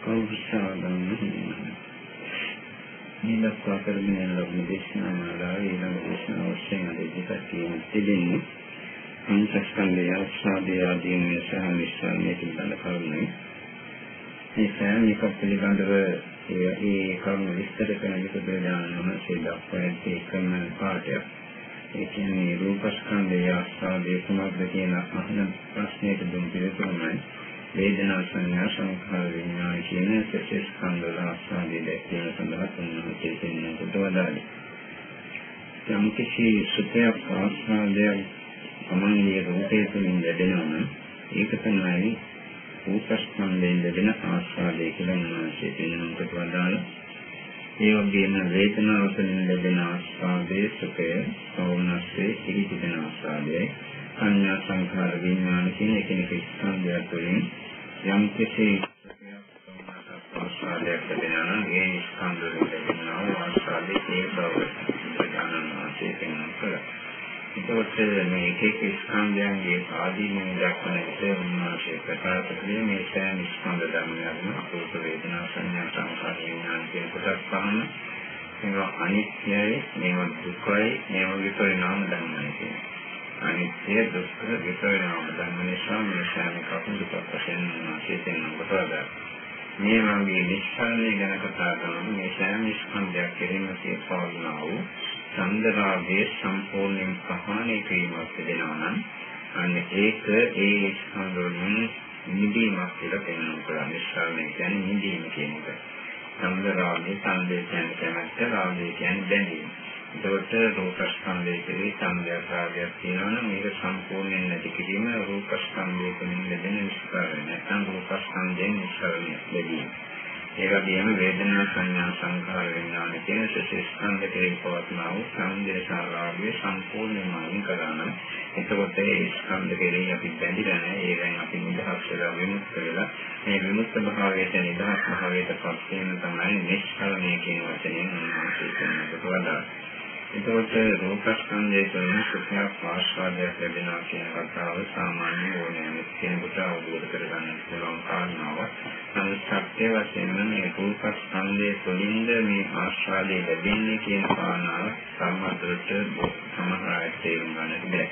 කෞෂාදම් නිලක්වා කරගෙන යන ලබන දේශනා මාලාවේ ඊළඟ දේශනාව වශයෙන් අද ඉදිරිපත් කිරීම තිබෙන්නේ පංචස්කන්ධය ආස්වාදයේ ආදීන සහ නිස්සාරණය පිළිබඳ කරුණයි. මේ සෑම එකක් පිළිබඳව ඒ කරුණු විස්තර කරන විට දානම සියදක්වා ඇති එකම පාඩයක්. ඒ කියන්නේ රූපස්කන්ධය ආස්වාදයේ කුමක්ද කියන අහන ප්‍රශ්නයට දුන් පිළිතුරමයි වේදනා සංඥා සංඛාර විඥාන කියන සත්‍යස්කන්ධ වල ආස්වාදයේ දැක්වීම සඳහා තුන්වෙනි තේරුම් කොට වදාළේ. යම් කිසි සුඛයක් ආස්වාදයක් සමන්ගේ රූපය තුළින් ලැබෙනවා නම් ඒක තමයි රූපස්කන්ධයෙන් ලැබෙන ආස්වාදය කියලා මනසේ පෙනෙනකට වදාළ ඒ වගේම වේදනාව තුළින් ලැබෙන ආස්වාදයේ සුඛය සෝමනස්සේ පිහිටින ආස්වාදයයි සංඥා සංඛාර විඥාන කියන එකිනෙක ස්කන්ධය තුළින් යම් කිසි ආස්වාදයක් ලැබෙනවා නම් ඒ ස්කන්ධ වලින් ලැබෙනා ආස්වාදයේ ඒ බව බුදුරජාණන් වහන්සේ පෙන්වන කළා. එතකොට මේ එක එක ස්කන්ධයන්ගේ ආදීනෙන් දක්වන විට උන්වහන්සේ ප්‍රකාශ කළේ මේ සෑම ස්කන්ධ ධර්මයක්ම රූප වේදනා සංඥා සංකාර විඥාන කියන කොටස් පහම මේවා අනිත්‍යයි මේවා දුකයි මේවා විපරිණාම ධර්මයි කියන්නේ අනිත්‍ය දුක්ඛ විපරිණාම ධර්ම නිසා මේ සෑම එකක්ම දුක වශයෙන් උන්වහන්සේ පෙන්වන්න කොටවදා මේ වගේ නිස්සාරණය ගැන කතා කරනකොට මේ සෑම ස්කන්ධයක් කෙරෙහිම තියෙනවා වූ චන්දරාගයේ සම්පූර්ණයෙන් ප්‍රහාණය කිරීමක් වෙනවා නම් අන්න ඒක ඒ ස්කන්ධවලින් නිදීමක් කියලා පෙන්වනවා. නිස්සාරණය කියන්නේ නිදීම කියන එක. චන්දරාගයේ ඡන්දේ කියන්නේ කැමැත්ත, රාගය කියන්නේ බැඳීම. ඒකට රූපස්කන්ධයේ කෙරෙහි ඡන්දයක් තියෙනවා නම් මේක සම්පූර්ණයෙන් නැති කිරීම රූපස්කන්ධයේ තුලින් ලැබෙන නිස්සාරණය. නැත්නම් රූපස්කන්ධයෙන් නිස්සාරණය ලැබීම. ඒ වගේම වේදනා සංඥා සංඛාර විඥාන කියන සසස්කන්ධ කෙරෙහි පවත්නා වූ සංදේශාරාගයේ සම්පූර්ණයෙන්ම අයින් කරා නම් එතකොට ඒ ස්කන්ධ කෙරෙහි අපි බැඳිලා නැහැ ඒවෙන් අපි නිදහස් වෙලා විමුක්ත වෙලා මේ විමුක්ත භාවයට නිදහස් භාවයට පත් වීම තමයි නිෂ්කලණය කියන වචනයෙන් උන්වහන්සේ කියනකොට වඩා එතකොට රූපස්කන්ධය තුළ සුඛයක් ආස්වාදයක් ලැබෙනවා කියන කතාව සාමාන්‍ය ඕනෑම කෙනෙකුට අවබෝධ කරගන්න පුළුවන් කාරණාවක්. නමුත් සත්‍ය වශයෙන්ම මේ රූපස්කන්ධය තුළින්ද මේ ආස්වාදය ලැබෙන්නේ කියන කාරණාව සම්මතවට සමහර අය තේරුම් ගන්නට බැහැ.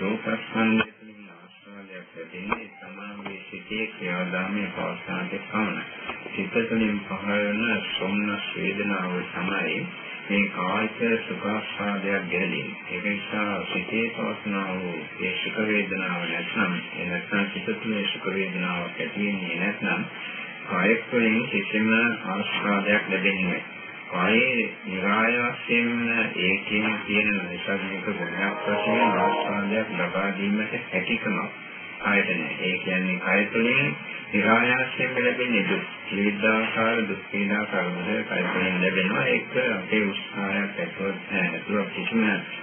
රූපස්කන්ධය තුළින් ආස්වාදයක් ලැබෙන්නේ සමාගයේ සිටේ ක්‍රියාදාමයේ පවස්නාට පමණයි. සිත තුළින් පහළ වන සොම්නස් වේදනාව තමයි මේ කායික සුඛාස්වාදයක් ගැලීම. ඒක නිසා සිතේ පවස්නා වූ ඒ සුඛ වේදනාව නැත්නම් ඒ නැත්නම් සිත තුළ සුඛ වේදනාවක් ඇති වෙන්නේ නැත්නම් කායික වලින් කිසිම ආස්වාදයක් ලැබෙන්නේ නැහැ. කායේ નિરાයාසයෙන්ම ඒකෙන් තියෙන නෛසර්ගික ගුණයක් වශයෙන් ආස්වාදයක් ලබා දීමට හැකියාවක් ආයතනය. ඒ කියන්නේ කාය තුළින් නිරායාසයෙන් ලැබෙන්නේ දුක්. විවිධාකාර දුක් පීඩා කර්මද කයින් ලැබෙනවා. ඒක අපේ උත්සාහයක් ඇතුව නැතුව කිසිම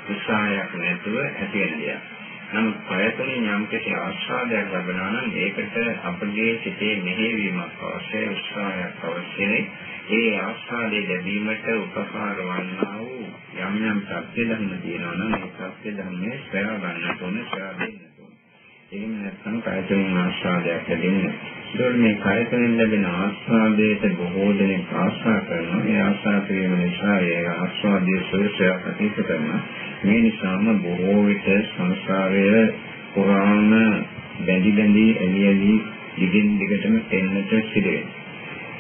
උත්සාහයක් නැතුව ඇති වෙන දෙයක්. නමුත් ප්‍රයත්නයෙන් යම් කිසි ආස්වාදයක් ලැබෙනවා නම් ඒකට අපගේ සිතේ මෙහෙයවීමක් අවශ්‍යයි උත්සාහයක් අවශ්‍යයි. ඒ ආස්වාදයේ ලැබීමට උපකාර වන්නා වූ යම් යම් සත්‍ය ධර්ම තියෙනවා නම් ඒ සත්‍ය ධර්මයේ සොයා ගන්නට ඕනේ, සොයා දෙන්න ඕනේ. එහෙම නැත්නම් කායයෙන් ආස්වාදයක් ලැබෙන්නේ ඒකෝර මේ කායයෙන් ලැබෙන ආස්වාදයට බොහෝ දෙනෙක් ආශා කරනවා. ඒ ආශා කිරීම නිසා ඒ ආස්වාදයේ සුවසයක් අතීත කරනවා. මේ නිසාම බොහෝ විට සංසාරයේ පුරාණ බැඳි බැඳි එළි එළි දිගින් දිගටම එන්නට සිදු වෙනවා.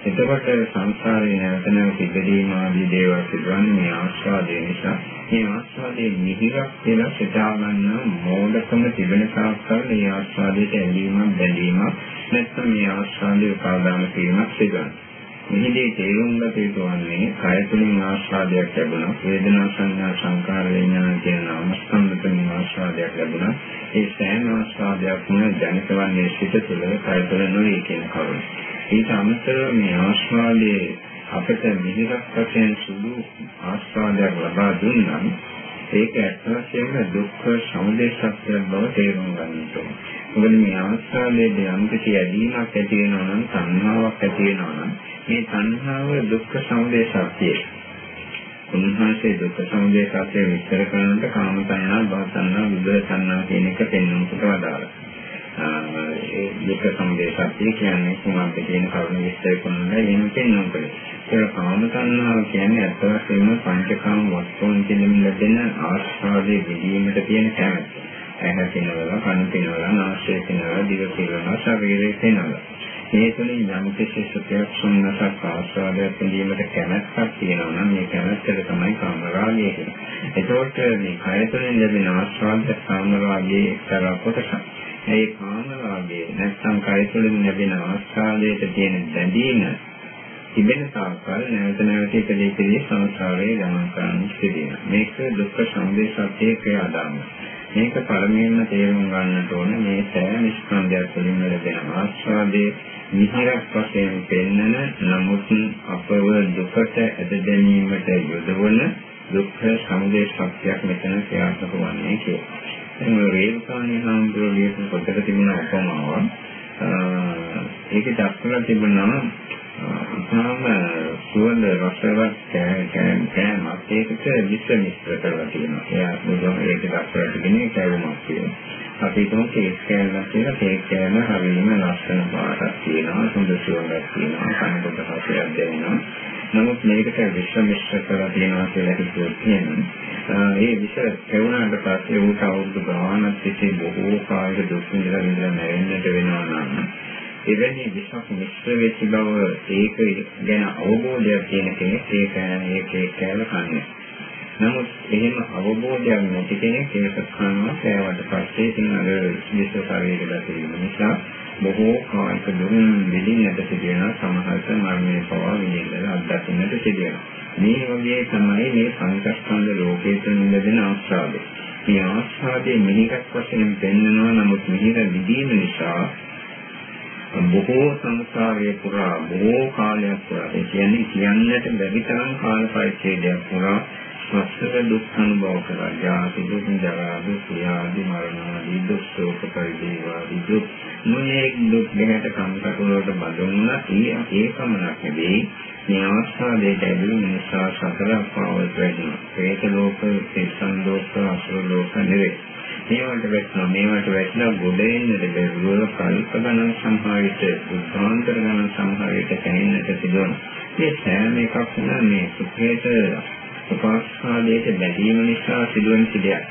එතකොට සංසාරේ නැවත නැවත ඉදීම ආදී දේවල් සිදුවන්නේ මේ ආස්වාදය නිසා. මේ ආස්වාදයේ නිහිරක් කියලා සිතා ගන්න මෝඩකම තිබෙන තාක්කල් මේ ආස්වාදයට ඇලීමක් බැඳීමක් නැත්නම් මේ ආස්වාදයේ උපාදාන කිරීමක් සිදුවනවා. මෙහිදී තේරුම් ගත යුතු වන්නේ කය තුළින් ආස්වාදයක් ලැබුණා වේදනා සංඥා සංකාර විඥාන කියන නාමස්කන්ධ තුළින් ආස්වාදයක් ලැබුණා ඒ සෑම ආස්වාදයක්ම දැනකවන්නේ සිත තුළ කය තුළ නොවේ කියන කරුණ. ඊට අමතරව මේ ආස්වාදයේ අපට මිහිරක් වශයෙන් සුළු ආස්වාදයක් ලබා දුන්නම් ඒක ඇත්ත වශයෙන්ම දුක්ඛ සමුදය සත්‍යයක් බව තේරුම් ගන්නට ඕනේ. මොකද මේ ආස්වාදයේ යම් කිසි ඇදීමක් ඇති වෙනවා නම් සංහාවක් ඇති වෙනවා නම් මේ සංහාව දුක්ඛ සමුදය සත්‍යය. උන්වහන්සේ දුක්ඛ සමුදය සත්‍ය විස්තර කරනකොට කාම සංඥා, භව සංඥා, විභව සංඥා කියන එක පෙන්වන්නට වදාළා. ඒ දෙක සම්බේ සත්‍ය කියන්නේ කුමක්ද කියන කරුණ විස්තර කරනවා එහෙම පෙන්වන්න කලේ. ඒක කාම තණ්හාව කියන්නේ අත් වශයෙන්ම පංචකාම වස්තුන් කියන ලැබෙන ආස්වාදයේ විදීමට තියෙන කැමැත්ත. ඇහැ පිනවලා, කන පිනවලා, නාසය පිනවලා, දිව පිනවලා, ශරීරය පිනවලා. මේ තුලින් යම් කිසි සුඛයක් සුන්නසක් ආස්වාදයක් විඳීමට කැමැත්තක් තියෙනවා නම් මේ කැමැත්තට තමයි කාමරාගය කියන්නේ. ඒකෝට මේ කය තුළින් ලැබෙන ආස්වාදය කාමරාගයේ එක්තරා කොටසක්. ඒ කාමරාගය නැත්නම් කය තුළින් ලැබෙන ආස්වාදයට තියෙන බැඳීම තිබෙන තාක්කල් නැවත නැවත ඉදිරි ඉදිරි සංසාරයේ ගමන් කරන්න සිදුවෙනවා. මේක දුක්ඛ සමුදය සත්‍යයේ ක්‍රියාදාමය. මේක පළමුවෙන්ම තේරුම් ගන්නට ඕන මේ සෑම ස්කන්ධයක් තුළින් ලැබෙන ආස්වාදයේ විහිරක් වශයෙන් පෙන්නන නමුත් අපව දුකට ඇද ගැනීමට යොදවන දුක්ඛ සමුදය සත්‍යයක් මෙතන ක්‍රියාත්මක වන්නේ කියලා. එතන රේරුකාණී හාමුදුරුවෝ ලියපු පොතක තිබුණ උපමාව ඒක දක්වලා තිබුණා ඉතාම සුවඳ රසවත් කෑමක් ඒකට විස මිශ්‍ර කරලා තියෙනවා. එයා මුදුන් ඒක දක්වලා තිබෙනේ කෑමක් කියලා. අපි හිතමු කේක් කෑල්ලක් කියලා කේක් කෑල්ල හරියම ලස්සන පාටක් තියෙනවා සුන්දර සුවඳක් තියෙනවා කනකොට හසයක් දැනෙනවා නමුත් මේකට විශ්ව මිශ්‍ර කරලා තියෙනවා කියලා හිතුවොත් කියනවා ඒ විෂ ලැබුණාට පස්සේ ඌට අවුරුදු ගානක් තිස්සේ බොහෝ කාලයක දුක් විඳලා විඳලා මැරෙන්නට වෙනවා නම් එවැනි විශ්වාස මිශ්‍ර වෙච්ච බව ඒක ගැන අවබෝධයක් තියෙන කෙනෙක් ඒක ඒකේ කැල කන්නේ. නමුත් එහෙම අවබෝධයක් නැති කෙනෙක් ඒක කනවා කෑවට පස්සේ ඉතින් අර විශ්ව ශරීරය ගැටීම නිසා බොහෝ කායික දුරින් විඳින්නට සිදුවෙන සමහරට මරණය පවා විඳින්නට අත්දකින්නට සිදුවෙනවා. මේ වගේ තමයි මේ සංකස්කන්ධ ලෝකයේ තුන ලැබෙන ආස්වාදය. මේ ආස්වාදයේ මිහිරක් වශයෙන් පෙන්වනවා නමුත් මිහිර විදීම නිසා බොහෝ සංසාරයේ පුරා බොහෝ කාලයක් පුරා ඒ කියන්නේ කියන්නට බැරි තරම් කාල පරිච්ඡේදයක් පුරා සසර දුක් අනුභව කරා ජාති දුක් ජරා දුක් ව්‍යාධි මරණ ආදී දුක් ශෝක පරිදේවාදී දුක් මොනේ දුක් ගැට කම්කටොලට බඳුන්නා ඒ ඒ පමණක් නෙවෙයි. මේ අවස්ථාවේ ලැබෙන නිසා සතර පාවල් වෙනවා ඒක ලෝක සිසන් ලෝක අසුර ලෝක නෙවෙයි. මේවට වැටෙනවා. මේවට වැටෙනවා ගොඩ එන්නට බැරුව කල්ප ගණන් සම්භාවිත උත්සාහන්තර ගණන් සම්භාවිත කැින්නට සිදුවන මේ සෑම එකක්ම මේ සුඛයට උපාස්වාදයට බැඳීම නිසා සිදුවන සිදයක්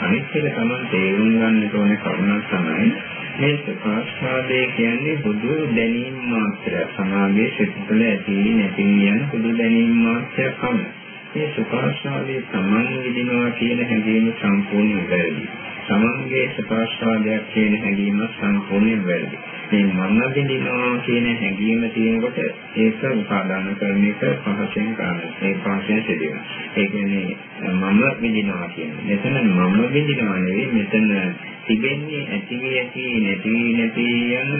අනිත් එක තමයි තේරුම් ගන්නට ඕනේ කරුණක් තමයි මේ සුඛාස්වාදය කියන්නේ බුදු දැනීම මාත්‍රය සමාගයේ සිත් තුළ ඇති නැති යන බුදු දැනීම මාත්‍රයක් පමණයි මේ සුඛාස්වාදයේ තමන් විඳිනවා කියන හැඟීම සම්පූර්ණයෙන් වැරදි. තමන්ගේ සුඛාස්වාදයක් කියන හැඟීම සම්පූර්ණයෙන් වැරදි. මේ මම විඳිනවා කියන හැඟීම තියෙනකොට ඒක උපාදාන කරන එක පහසෙන් කරන්නේ. ඒ පහසෙන් සිදුවෙනවා. ඒ කියන්නේ මම විඳිනවා කියන්නේ. මෙතන මම විඳිනවා නෙවෙයි මෙතන තිබෙන්නේ ඇති ඇති නැති නැති යන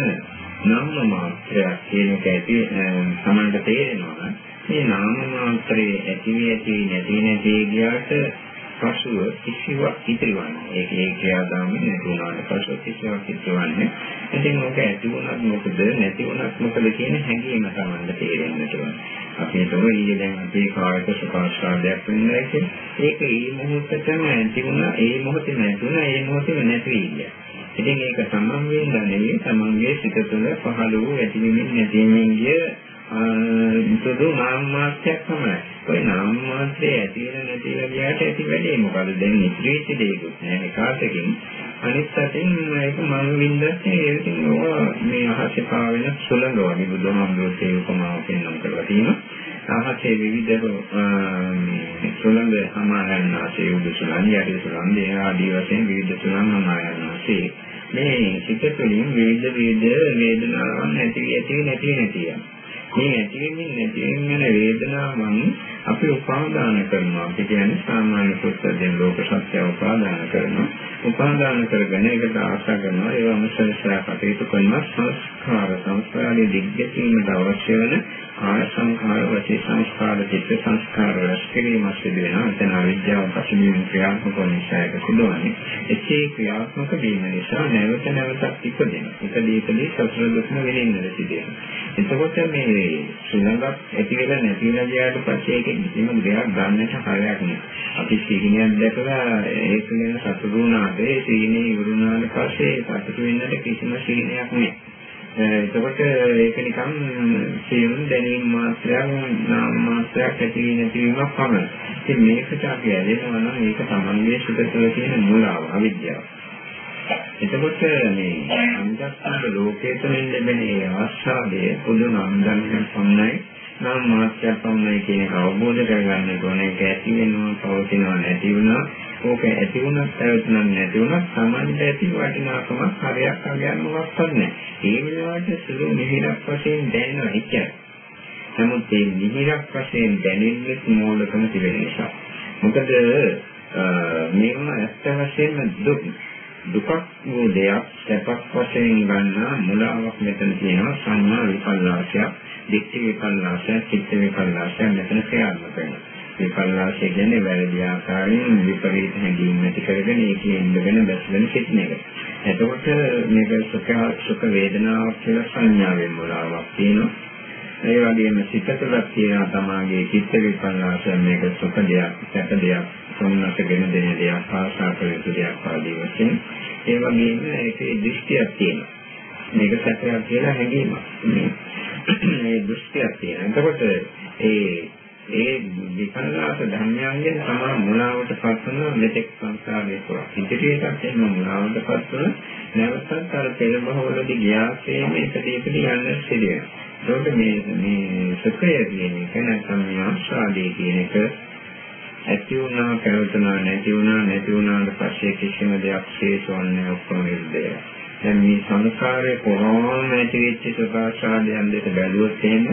නම් මාත්‍රයක් කියන එක ඇති සමන්ට තේරෙනවා. මේ නාම මාත්‍රයේ ඇති ඇති නැති නැති ගියාට පසුව කිසිවක් ඉතිරිවන්නේ. ඒක ඒ ක්‍රියාදාමෙ නැති වුණාට පසුව කිසිවක් ඉතිරිවන්නේ. ඉතින් ඔක ඇති වුණත් මොකද නැති වුණත් මොකද කියන හැඟීම තමයි තේරෙන්නට ඕන. අපි හිතමු ඊයේ දැන් අපේ කායික සුඛාස්වාදයක් වෙනවා කියන්නේ. ඒක ඒ මොහොතේම ඇති වුණා, ඒ මොහොතේ නැතුණා, ඒ මොහොතේම නැති වෙන්නේ. ඉතින් ඒක තමන් වෙන්න නෙවෙයි තමන්ගේ සිත තුළ පහළ වූ ඇතිවීමෙන් නැතිවීමෙන් ගිය සුදු නාම මාත්‍රයක් තමයි. ඔය නාම මාත්‍රය ඇති වෙන නැති වෙන ගියාට ඇති වැඩේ මොකද දැන් ඉතිරිච්ච දෙයක්වත් නැහැ කාටකින්. අනිත් අතින් ඒක මම වින්දත් ඒකෙන් ඕවා මේ අහසේ පාවෙන සුළඟ වගේ බුදුහාමුදුරුවෝ ඒ උපමාව පෙන්වන්න කරලා තියෙනවා. අහසේ විවිධ සුළඟ සමානන්නාසේ උඩ සුළඟ යටි සුළඟ ඒ ආදී වශයෙන් විවිධ සුළඟ සමානන්නාසේ මේ සිත තුළින් විවිධ විවිධ වේදනාවන් ඇති ඇති නැති නැති යනවා. මේ ඇතිවීමෙන් නැතිවීම යන වේදනාවන් අපි උපාදාන කරනවා. අපි කියන්නේ සාමාන්‍ය පුස්තකයෙන් ලෝක සත්‍ය උපාදාන කරනවා. උපාදාන කරගෙන ඒකට ආශා කරනවා. ඒවා මුසල්සා කටයුතු කරනවා. සංස්කාර සංස්කාරයේ දිග්ගැසීමට අවශ්‍ය වෙන කාය සංස්කාර, වචී සංස්කාර, චිත්ත සංස්කාර රැස් කිරීම සිදු වෙනවා. එතන අවිද්‍යාව පසුබිම් ක්‍රියාත්මක වන නිසා ඒක සිදුවන්නේ. එසේ ක්‍රියාත්මක වීම නිසා නැවත නැවතත් ඉපදෙනවා. ඉපදී ඉපදී සතර දුක්ම වෙනින්නද සිදුවෙනවා. එතකොට මේ සුළඟක් ඇති වෙලා නැති වෙලා ගියාට පස්සේ ඒකෙන් කිසිම දෙයක් ගන්නට හරයක් නෑ. අපි සීනියක් දැකලා ඒක ගැන සතුටු වුණාට ඒ සීනිය ඉවරුණාට පස්සේ සතුටු වෙන්නට කිසිම සීනියක් නෑ. එතකොට ඒක නිකන් සියුම් දැනීම් මාත්‍රයක් නාම මාත්‍රයක් ඇති වෙන නැතිවීමක් පමණයි. ඉතින් මේකට අපි ඇලෙනවා නම් ඒක තමන්ගේ සුත තුළ තියෙන මුලාව, අවිද්‍යාව. එතකොට මේ අන්තස්ථාන ලෝකයේ තුලින් ලැබෙන ඒ ආස්වාදයේ පොදු නන්දනයන් පමණයි නම් මාත්‍රයක් පමණයි කියන එක අවබෝධ කරගන්න ඕනේ. ඒක ඇති වෙනවා, පවතිනවා, නැති වෙනවා. ඕක ඇති වුණත් පැවතුනක් නැති වුණත් සමාජයට ඇති වටිනාකමක් හරයක් අගයන් මොකක්වත් නැහැ. ඒ වෙලාවට සුළු මිහිරක් වශයෙන් දැනෙනවා ඉච්චයි. නමුත් මේ මිහිරක් වශයෙන් දැනෙන්නේ මූලිකම තිබෙන නිසා. මොකද මේවම ඇත්ත වශයෙන්ම දුක් දුකක් වූ දෙයක් සැපක් වශයෙන් ගන්නා මුලාවක් මෙතන තියෙනවා සංඥා විපල්ලාසයක්, දික්ඛ විපල්ලාසයක්, චිත්ත විපල්ලාසයක් මෙතන ක්‍රියාත්මක වෙනවා. විපල්ලාසය කියන්නේ වැරදි ආකාරයෙන් විපරීත හැඟීම් ඇති කරගෙන ඒකේ ඉඳගෙන බැසගෙන සිටින එක. එතකොට මේක සුඛ සුඛ වේදනාවක් කියලා සංඥාවෙන් මොලාවක් තියෙනවා. ඒ වගේම සිත තුළක් තියෙනවා තමාගේ චිත්ත විපල්ලාසය මේක සුඛ දෙයක්, සැප දෙයක්, සොම්නසගෙන දෙන දෙයක්, ආශා කළ යුතු දෙයක් ආදී වශයෙන්. ඒ වගේම ඒකේ දෘෂ්ටියක් තියෙනවා. මේක සැපයක් කියලා හැඟීමක්. මේ දෘෂ්ටියක් තියෙනවා. එතකොට ඒ ඒ විපල්ලාස ධර්මයන්ගෙන් තමයි මුලාවට පත්වන මෙතෙක් සංසාරයේ පුරා. ඉදිරියටත් එන්න මුලාවට පත්වන නැවතත් අර පෙරබහවලදී ගියාසේම ඉදිරියට යන්න සිදු වෙනවා. ඒකට මේ මේ සුඛය කියන එක නැත්නම් මේ ආස්වාදයේ කියන එක ඇති වුණා, පැවතුණා, නැති වුණා, නැති වුණාට පස්සේ කිසිම දෙයක් ශේෂවන්නේ ඔක්කොම ඉල්ලේ. දැන් මේ සංසාරේ කොහොම ඇති වෙච්ච සුඛාසාදයන් දෙක බැලුවොත් එහෙම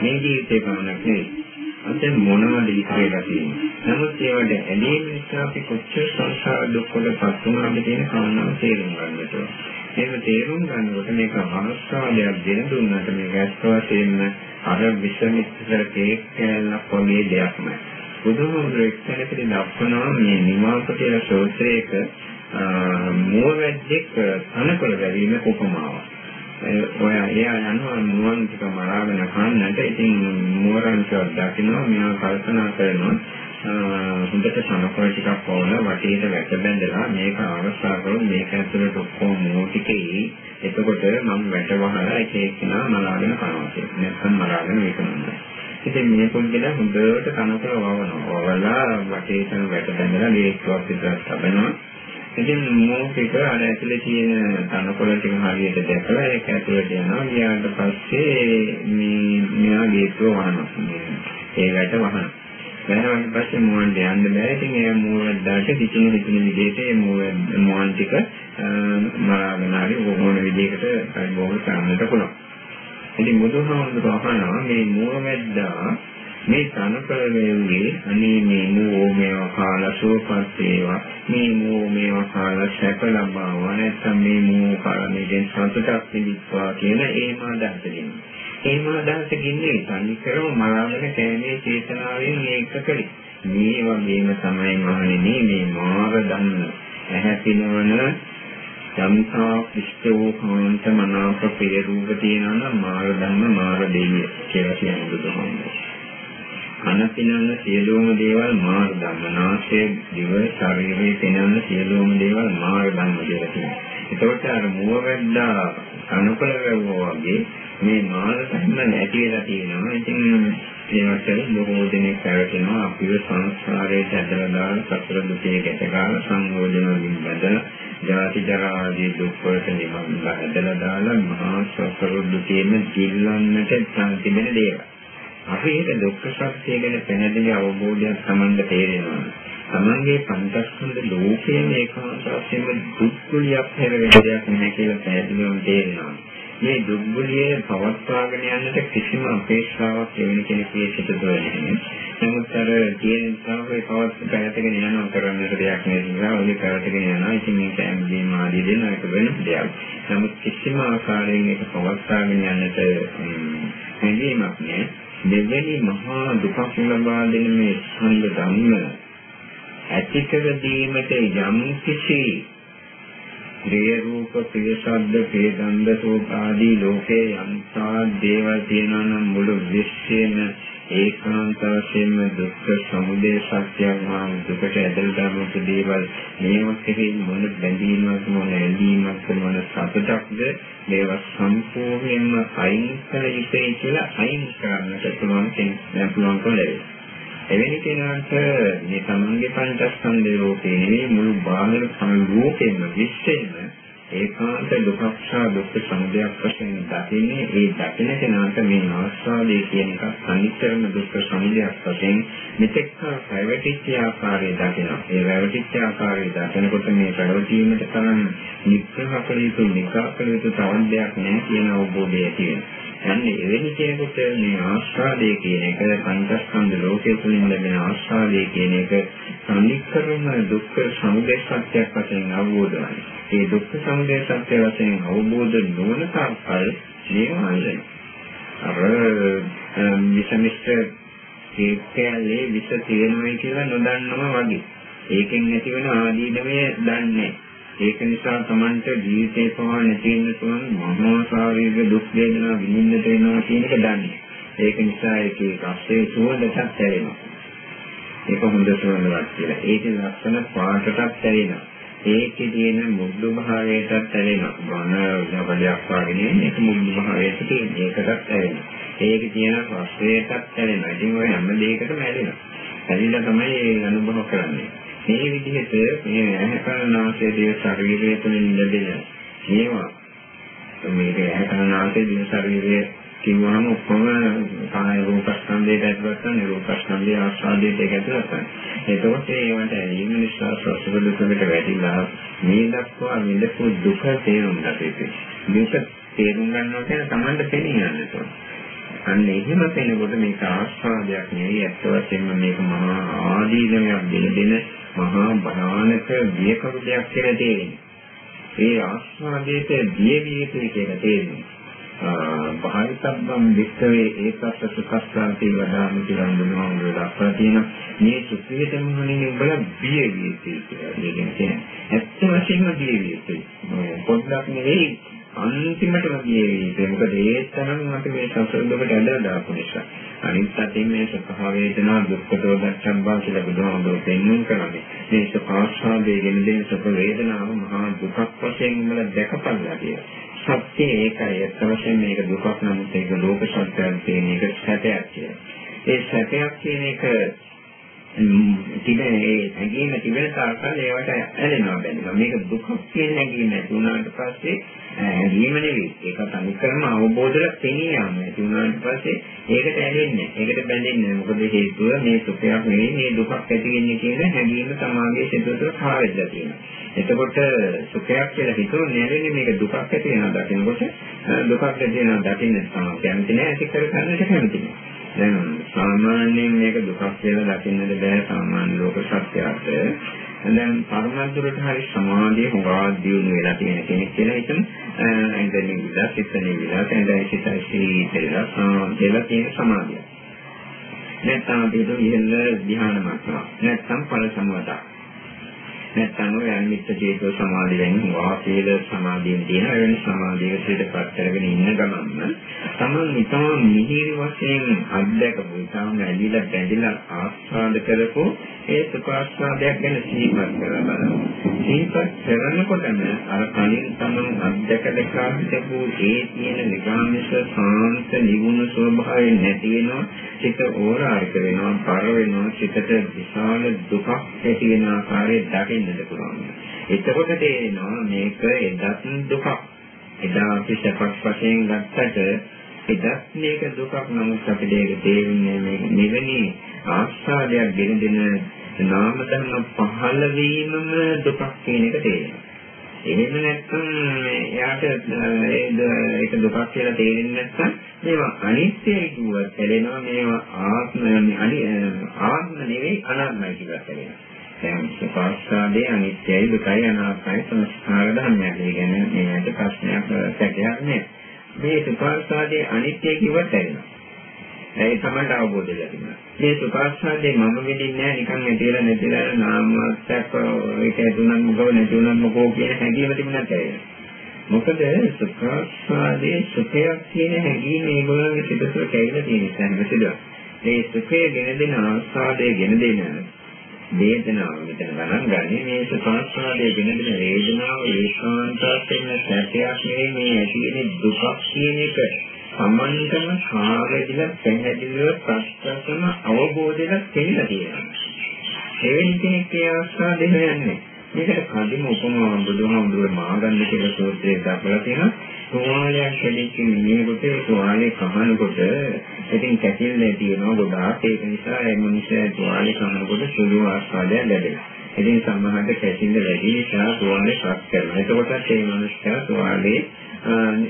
මේ ජීවිතේ පමණක් නෙවෙයි අද මොනවද ඉස්සෙලා තියෙන්නේ. නමුත් ඒවට ඇලීම නිසා අපි කොච්චර සංසාර දුක් වලපත් වුණාද කියන කාරණාව තේරුම් ගන්නට ඕන. ඒක තේරුම් ගන්නකොට මේක අවස්ථාවයක් දෙන දුන්නට මේක ඇත්ත වශයෙන්ම අර විශ්වමිත්‍ර කේක් කෑල්ලක් වගේ දෙයක් නෑ. බුදුහාමුදුරුවෝ එක්තැනකදී දක්වනවා මේ නිවාපතේ සෝත්‍රයක මුවවැද්දෙක් තනකොළ වැරීම උපමාවක්. ඔය එයා යනවා මුවන් ටික මරාගෙන කන්නට ඉතින් මුවරන්ට දකිනවා මෙයා කල්පනා කරනවා හොඳට සමකර ටිකක් වුණ වටේට වැට බැඳලා මේක අවස්ථා කරොත් මේක ඇතුළට ඔක්කොම මෝ ටිකේ එතකොට මම වැට වහලා එක එකනා මලාගෙන කනවා කියලා. නැත්නම් මලාගෙන විකනවා. ඉතින් මේ පුද්ගලයා හොඳට කනකල වවනවා. වවලා වටේට වැට බැඳලා ලේක්කුවක් විතරක් තබනවා. ඉතින් මෝකේක අර ඇතුලේ තියෙන තනකොළ ටික හරියට දැකලා ඒක ඇතුලට යනවා. ගියාට පස්සේ මේ මෙයා ගේට්ටුව වහනවා. ඒකට වහනවා. වැහුවාට පස්සේ මුවන් යන්න බෑ. ඉතින් ඒ මුවන් දාට කිසිම හිතන විදිහට ඒ මුවන් ටික මරාගෙන හරි මොන විදිහකට පරිභෝග කරන්නට පුළුවන්. ඉතින් බුදුහාමුදුරුවෝ අහනවා මේ මුවමැද්දා මේ තනකල වේන්නේ අනේ මේ මෝ මේවා කාලා සුවපත් වේවා මේ මෝ මේවා කාලා සැප ලබාවා නැත්නම් මේ මෝ කාලා මේෙන් සතුටක් පිළිස්වා කියන ඒම අදහස දෙන්නේ. ඒම අදහස ගින්නේ තනිකරම මලාගෙන කෑමේ චේතනාවෙන් මේක කළේ. මේ වගේම තමයි මහණෙනි මේ මාර දන්න ඇහැ පිනවන යම්තා ඉෂ්ඨෝ කාන්ත මනාප ප්‍රේ රූප තියෙනවා නම් මාර ධම්ම මාර දෙවිය කියලා කියන බුදුහාමුදුරුවෝ. කන පිනන සියලුම දේවල් මාර්ග ධම්ම. නාසය, දිව, ශරීරය පිනන සියලුම දේවල් මාර්ග ධම්ම කියලා කියනවා. ඒකට අර මුවවැද්දා අනුකල වැවුවා වගේ මේ මාර්ග ධම්ම නැති වෙලා තියෙනවා. ඉතින් ඒවට බොහෝ දෙනෙක් පැවැටෙනවා අපිව සංස්කාරයට ඇදලා දාන සතර දුකේ ගැටගාන සංයෝජන වලින් බදලා ජාති ජරා ආදී දුක් වලට නිවන් බැදලා දාලා මහා සතර දුකේම ජීවන්නට තිබෙන දේවල්. අපි ඒක දුක්ඛ සත්‍ය ගැන පැහැදිලි අවබෝධයක් Tamanda තේරෙනවා. Tamanගේ පංචස්කන්ධ ලෝකයෙන් ඒකාන්ත වශයෙන්ම දුක්ඛලියක් හැර වෙන දෙයක් නැහැ කියලා පැහැදිලිවම තේරෙනවා. මේ දුක්ඛලිය පවත්වාගෙන යන්නට කිසිම අපේක්ෂාවක් ලැබෙන කෙනෙකුගේ සිත තුළ නැහැ. නමුත් අර තියෙන තාවේ පවත් පැහැදගෙන යනවා කරන්නට දෙයක් නෙවෙයි. ඔය පැහැදගෙන යනවා. ඉතින් මේක ඇම්බීම ආදී දෙන එක වෙන දෙයක්. නමුත් කිසිම ආකාරයෙන් ඒක පවත්වාගෙන යන්නට හැඟීමක් නැහැ. මෙවැනි මහා දුකක් ලබා දෙන මේ ස්කන්ධ ධර්ම ඇතිකර දීමට යම් කිසි ප්‍රිය රූප, ප්‍රිය ශබ්ද, ප්‍රිය ගන්ධ, රූප ආදී ලෝකේ යම්සා දේවල් තියෙනවා නම් මුළු විශ්වයේම ඒකාන්ත වශයෙන්ම දුක්ඛ සමුදය සත්‍යයක් වහම දුකට ඇදලා දාන දේවල් මේවත් කෙරෙහි මොන බැඳීමක් මොන ඇලීමක් මොන සතුටක්ද මේවා සම්පූර්ණයෙන්ම අයින් කළ යුතුයි කියලා අයින් කරන්නට පුළුවන් කෙනෙක් පුළුවන්කම ලැබෙනවා. එවැනි කෙනාට මේ තමන්ගේ පංචස්කන්ධ රූපේ නෙවෙයි මුළු බාහිර සංරූපෙම විශ්ෙම ඒකාන්ත දුක්ඛ දුක්ඛ සමුදයක් වශයෙන් දකින්නේ ඒ දකින කෙනාට මේ ආස්වාදයේ කියන එක අනිත්‍යම දුක්ඛ සමුදයක් වශයෙන් මෙතෙක් පැවතිච්ච ආකාරය දකිනවා. ඒ පැවතිච්ච ආකාරය දකිනකොට මේ පැවතීමට තරම් නිග්‍රහ කළ යුතු නිකා කළ යුතු තවත් දෙයක් නැහැ කියන අවබෝධය ඇති වෙනවා. යන්නේ එවැනි කෙනෙකුට මේ ආස්වාදයේ කියන එක පංචස්කන්ධ ලෝකයේ තුලින් ලැබෙන ආස්වාදයේ කියන එක සම්නික්කරම දුක්ඛ සමුදය සත්‍යයක් වශයෙන් අවබෝධ වන්නේ. මේ දුක්ඛ සමුදය සත්‍ය වශයෙන් අවබෝධ නොවන තාක්කල් මේවායි. අර විසමිෂ්ඨ කේකලේ විස තියෙනවා කියලා නොදන්නවා වගේ. ඒකෙන් නැතිවෙන ආදීනමය දන්නේ ඒක නිසා Tamanට ජීවිතේ පවා නැති වෙන තුන මහා ශාරීරික දුක් වේදනා විඳින්නට වෙනවා කියන එක දන්නේ. ඒක නිසා ඒකේ කස්සේ සුවඳටත් ඇලෙනවා. ඒක හොඳ සුවඳක් කියලා. ඒකේ ලක්ෂණ පාටටත් ඇලෙනවා. ඒකේ තියෙන මුද්දු භාවයටත් ඇලෙනවා. මොන විදපලයක් වගේ මේක මුද්දු භාවයට තියෙන. ඒකටත් ඇලෙනවා. ඒකේ තියෙන රසයටත් ඇලෙනවා. ඉතින් ඔය හැම දෙයකටම ඇලෙනවා. ඇලිලා තමයි අනුභව කරන්නේ. මේ විදිහට මේ ඇහැකරනාසය දිය ශරීරය තුළින් ලැබෙන මේවා මේක ඇහැකරනාසය දිය ශරීරය කිව්වහම ඔක්කොම කාය රූපස්කන්ධයට ඇතුළත් වෙන රූපස්කන්ධය ආස්වාදයට ඇතුළත් වෙන. එතකොට ඒවට ඇලීම නිසා සසුදුකට වැටිලා මේ දක්වා විඳපු දුක තේරුම් ගත යුතුයි. දුක තේරුම් ගන්නවා කියන්නේ Tamanට පෙනී යන්න ඕනේ. අන්න එහෙම කෙනෙකුට මේක ආස්වාදයක් නෙවෙයි ඇත්ත වශයෙන්ම මේක මහා ආදීනමයක් දෙන දෙන මහා භයානක බියකරු දෙයක් කියලා තේරෙනවා. ඒ ආස්වාදයට බිය විය යුතුයි කියලා තේරෙනවා. පහයිතබ්බම් විස්තවේ ඒකත් සුඛස්සාන්ති වදාමි කියලා බුදුහාමුදුරුවෝ දක්වලා තියෙනවා. මේ සුඛයට මොහොනින් උඹලා බිය විය යුතුයි කියලා. ඒ කියන්නේ ඇත්ත වශයෙන්ම බිය විය යුතුයි. පොඩ්ඩක් නෙවෙයි අන්තිමටම ගියේ මොකද ඒ තරම් මට මේ සසර දුකට ඇදලා දාපු නිසා අනිත් පැත්තෙන් මේ සුඛ වේදනා දුක්ඛ දෝෂයන් බව කියලා බුදුහාමුදුරුවෝ පෙන්වන්න කරන්නේ මේ සුඛාස්වාදයේ ගෙන දෙන සුඛ වේදනාව මහා දුකක් වශයෙන් වල දැකපල්ලා කියලා සත්‍ය ඒකයි. අත් වශයෙන් මේක දුකක් නමුත් ඒක ලෝක සත්‍යයක් තියෙන එක සැපයක් කියලා. ඒ සැපයක් කියන එක තිබෙන ඒ හැඟීම තිබෙන තාක්කල් ඒවට ඇලෙනවා බැඳෙනවා. මේක දුකක් කියන හැඟීම නැති වුණාට පස්සේ හැඟීම නෙවෙයි. ඒක තනිකරම අවබෝධල පෙනී යාම. නැති වුණාට පස්සේ ඒකට ඇලෙන්නේ ඒකට බැඳෙන්නේ මොකද හේතුව මේ සුඛයක් නෙවෙයි මේ දුකක් ඇති වෙන්නේ කියන හැඟීම සමාගයේ සිත තුළ කාවෙද්දා තියෙනවා. එතකොට සුඛයක් කියලා හිතුවොත් නැරෙන්නේ මේක දුකක් ඇති වෙනවා දකිනකොට දුකක් ඇති වෙනවා දකින්න තමයි කැමති නැහැ ඒක කර ගන්නට කැමති නැහැ. දැන් සාමාන්‍යයෙන් මේක දුකක් කියලා දකින්නද බෑ සාමාන්‍ය ලෝක සත්‍යයට. දැන් පරමද්දුරට හරි සමාධිය හොගා දියුණු වෙලා තියෙන කෙනෙක් කියලා හිතමු. එතනින් විලා සිතනේ විලා දැන් සිතයි සීතලලා දෙලා තියෙන සමාධිය. නැත්නම් අපිට ඉහළ ධ්‍යාන මට්ටම. නැත්නම් ඵල සම්වතක්. නැත්නම් ඔය අනිත්‍ය චේතෝ සමාධියෙන් වාසීල සමාධියෙන් තියෙන වෙන සමාධියකට පත් කරගෙන ඉන්න ගමන්ම තමන් නිතරම මිහිරි වශයෙන් අත්දැකපු ඉතාම ඇලිලා බැඳිලා ආස්වාද කරපු ඒ සුඛාස්වාදයක් ගැන සිහිපත් කරලා බලන්න. සිහිපත් කරනකොටම අර කලින් තමන් අත්දැක දැකලා හිටපු ඒ තියෙන නිගාමිෂ සාන්ත නිවුණු ස්වභාවය නැති වෙනවා. චිත ඕරාරික වෙනවා, පර වෙනවා, චිතට විශාල දුකක් ඇති වෙන ආකාරයේ දකින්න දකින්නට පුළුවන්. එතකොට තේරෙනවා මේක එදත් දුකක්. එදා අපි සැපක් වශයෙන් ගත්තට එදත් මේක දුකක් නමුත් අපිට ඒක තේරෙන්නේ මේ මෙවැනි ආස්වාදයක් ගෙන දෙන නාම ධර්ම පහළ වීමම දුකක් කියන එක තේරෙනවා. එහෙම නැත්නම් එයාට ඒක දුකක් කියලා තේරෙන්නේ නැත්නම් මේවා අනිත්‍යයි කියුවත් ඇලෙනවා මේවා ආත්ම ආත්ම නෙවෙයි අනාත්මයි කියලා තේරෙනවා. දැන් සපාස්කාදේ අනිත්‍යයි දුකයි අනාත්මයි සංස්කාර ධර්මයක්. ඒ කියන්නේ මේකට ප්‍රශ්නයක් සැකයක් නෑ. මේ සපාස්කාදේ අනිත්‍ය කිව්වට ඇරෙනවා. ඒ තමයි අවබෝධය ලැබෙනවා. මේ සුඛාස්වාදේ මම වෙදින්නේ නැහැ නිකන් ඇතිලා නැතිලා නාමයක් ඒක ඇතුණක් මොකෝ නැතුණක් මොකෝ කියන හැඟීම තිබුණත් ඇයි. මොකද සුඛාස්වාදයේ සුඛයක් කියන හැඟීම ඒගොල්ලන්ගේ සිත තුළ කැවිලා තියෙන නිසා නේද? ඒ සුඛය ගෙන දෙන ආස්වාදයේ ගෙන දෙන වේදනාව මෙතන ගණන් ගන්නේ මේ සුඛාස්වාදයේ ගෙන දෙන වේදනාව ඒකාන්තයෙන් වෙන සැපයක් නෙවෙයි මේ ඇති වෙන දුකක් කියන එක සම්මන්තම කාර්යදිල පැහැදිලිව ප්‍රශ්න අවබෝධයක් තේරෙලා තියෙනවා. එවැනි කෙනෙක් ඒ ආස්වාදේ හොයන්නේ මේකට කදිම උපමාව බුදුහාමුදුරුවෝ මාගන්ධ කියලා සූත්‍රයේ දක්වලා තියෙනවා. තුවාලයක් හැදිච්ච මිනිහෙකුට තුවාලේ කහනකොට ඉතින් කැකිල්ලේ තියෙනවා ගොඩාක් ඒක නිසා ඒ මිනිහා තුවාලේ කහනකොට සුළු ආස්වාදයක් ලැබෙනවා. ඉතින් සමහරට කැකිල්ල වැඩි නිසා තුවාලේ ශක් කරනවා. එතකොට ඒ මිනිහා තුවාලේ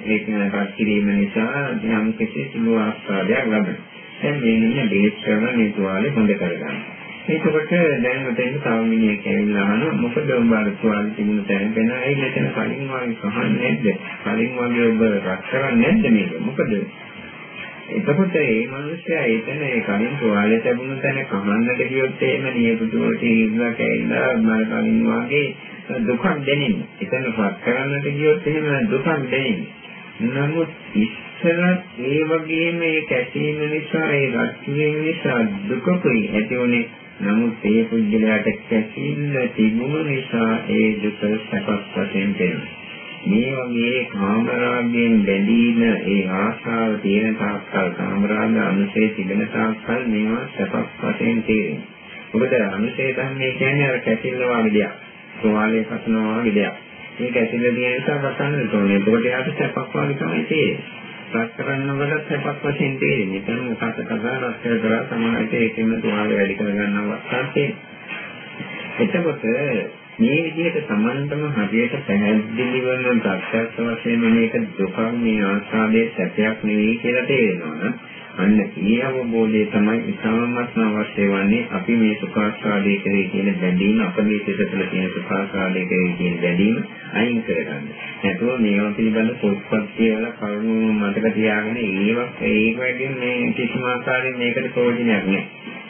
ඒක නකට කිරීම නිසා යම් කිසි සුළු ආස්වාදයක් ලැබෙනවා. දැන් මේ මිනිහ බේස් කරන මේ තුවාලේ හොඳ කරගන්නවා. එතකොට දැන් උදේට තව මිනිහෙක් ඇවිල්ලා අහනවා මොකද උඹ අර තුවාල තිබුණ තැන වෙන ඇයි මෙතන කලින් වගේ කහන්නේ නැද්ද? කලින් වගේ ඔබ රත් කරන්නේ නැද්ද මේක? මොකද? එතකොට මේ මිනිස්සයා එතන ඒ කලින් තුවාලේ තිබුණ තැන කහන්නට ගියොත් එහෙම නියපොතුවට ඉඳලා කැවිලා මම කලින් වගේ දුකක් දැනෙන්නේ. එතන රත් කරන්නට ගියොත් එහෙම දුකක් දැනෙන්නේ. නමුත් ඉස්සර ඒ වගේම ඒ කැටීම නිසා ඒ රත් වීම නිසා දුකකුයි ඇති උනේ නමුත් ඒ පුද්ගලයාට කැසිල්ල තිබුණු නිසා ඒ දුක සැපක් වශයෙන් පෙනෙනවා. මේ වගේ කාමරාගයෙන් බැඳීම ඒ ආශාව තියෙන තාක්කල් කාමරාග අනුශේ තිබෙන තාක්කල් මේවා සැපක් වශයෙන් තේරෙනවා. මොකද අනුශේ ධර්මයේ කියන්නේ අර කැසිල්ල වගේ දෙයක්. සෝවාලේ කසනවා වගේ දෙයක්. මේ කැසිල්ල තියෙන නිසා වසන්න ඕනේ. ඒකට යාට සැපක් වගේ තමයි තේරෙන්නේ. රත් කරනකොට සැපක් වශයෙන් තේරෙන්නේ. එතන මොකක්ද කතා රත් කර කර සමාජයට ඒකෙම තුවාල වැඩි කර ගන්නවා වස්තාවේ. එතකොට මේ විදිහට සමන්තම හරියට පැහැදිලිවම ප්‍රත්‍යක්ෂ වශයෙන් මේක දුකක් මේ ආස්වාදයේ සැපයක් නෙවෙයි කියලා තේරෙනවා. අන්න ඒ අවබෝධය තමයි ඉතාමත්ම අවශ්‍ය වන්නේ අපි මේ සුඛාස්වාදයේ කෙරේ කියන බැඳීම අපේ සිත තුළ තියෙන සුඛාස්වාදයේ කෙරේ කියන බැඳීම අයින් කරගන්න. නැතුව මේවා පිළිබඳ පොත්පත් කියලා කරුණු මතක තියාගෙන ඒවක් ඒක වැඩි මේ කිසිම ආකාරයෙන් මේකට ප්‍රයෝජනයක් නැහැ.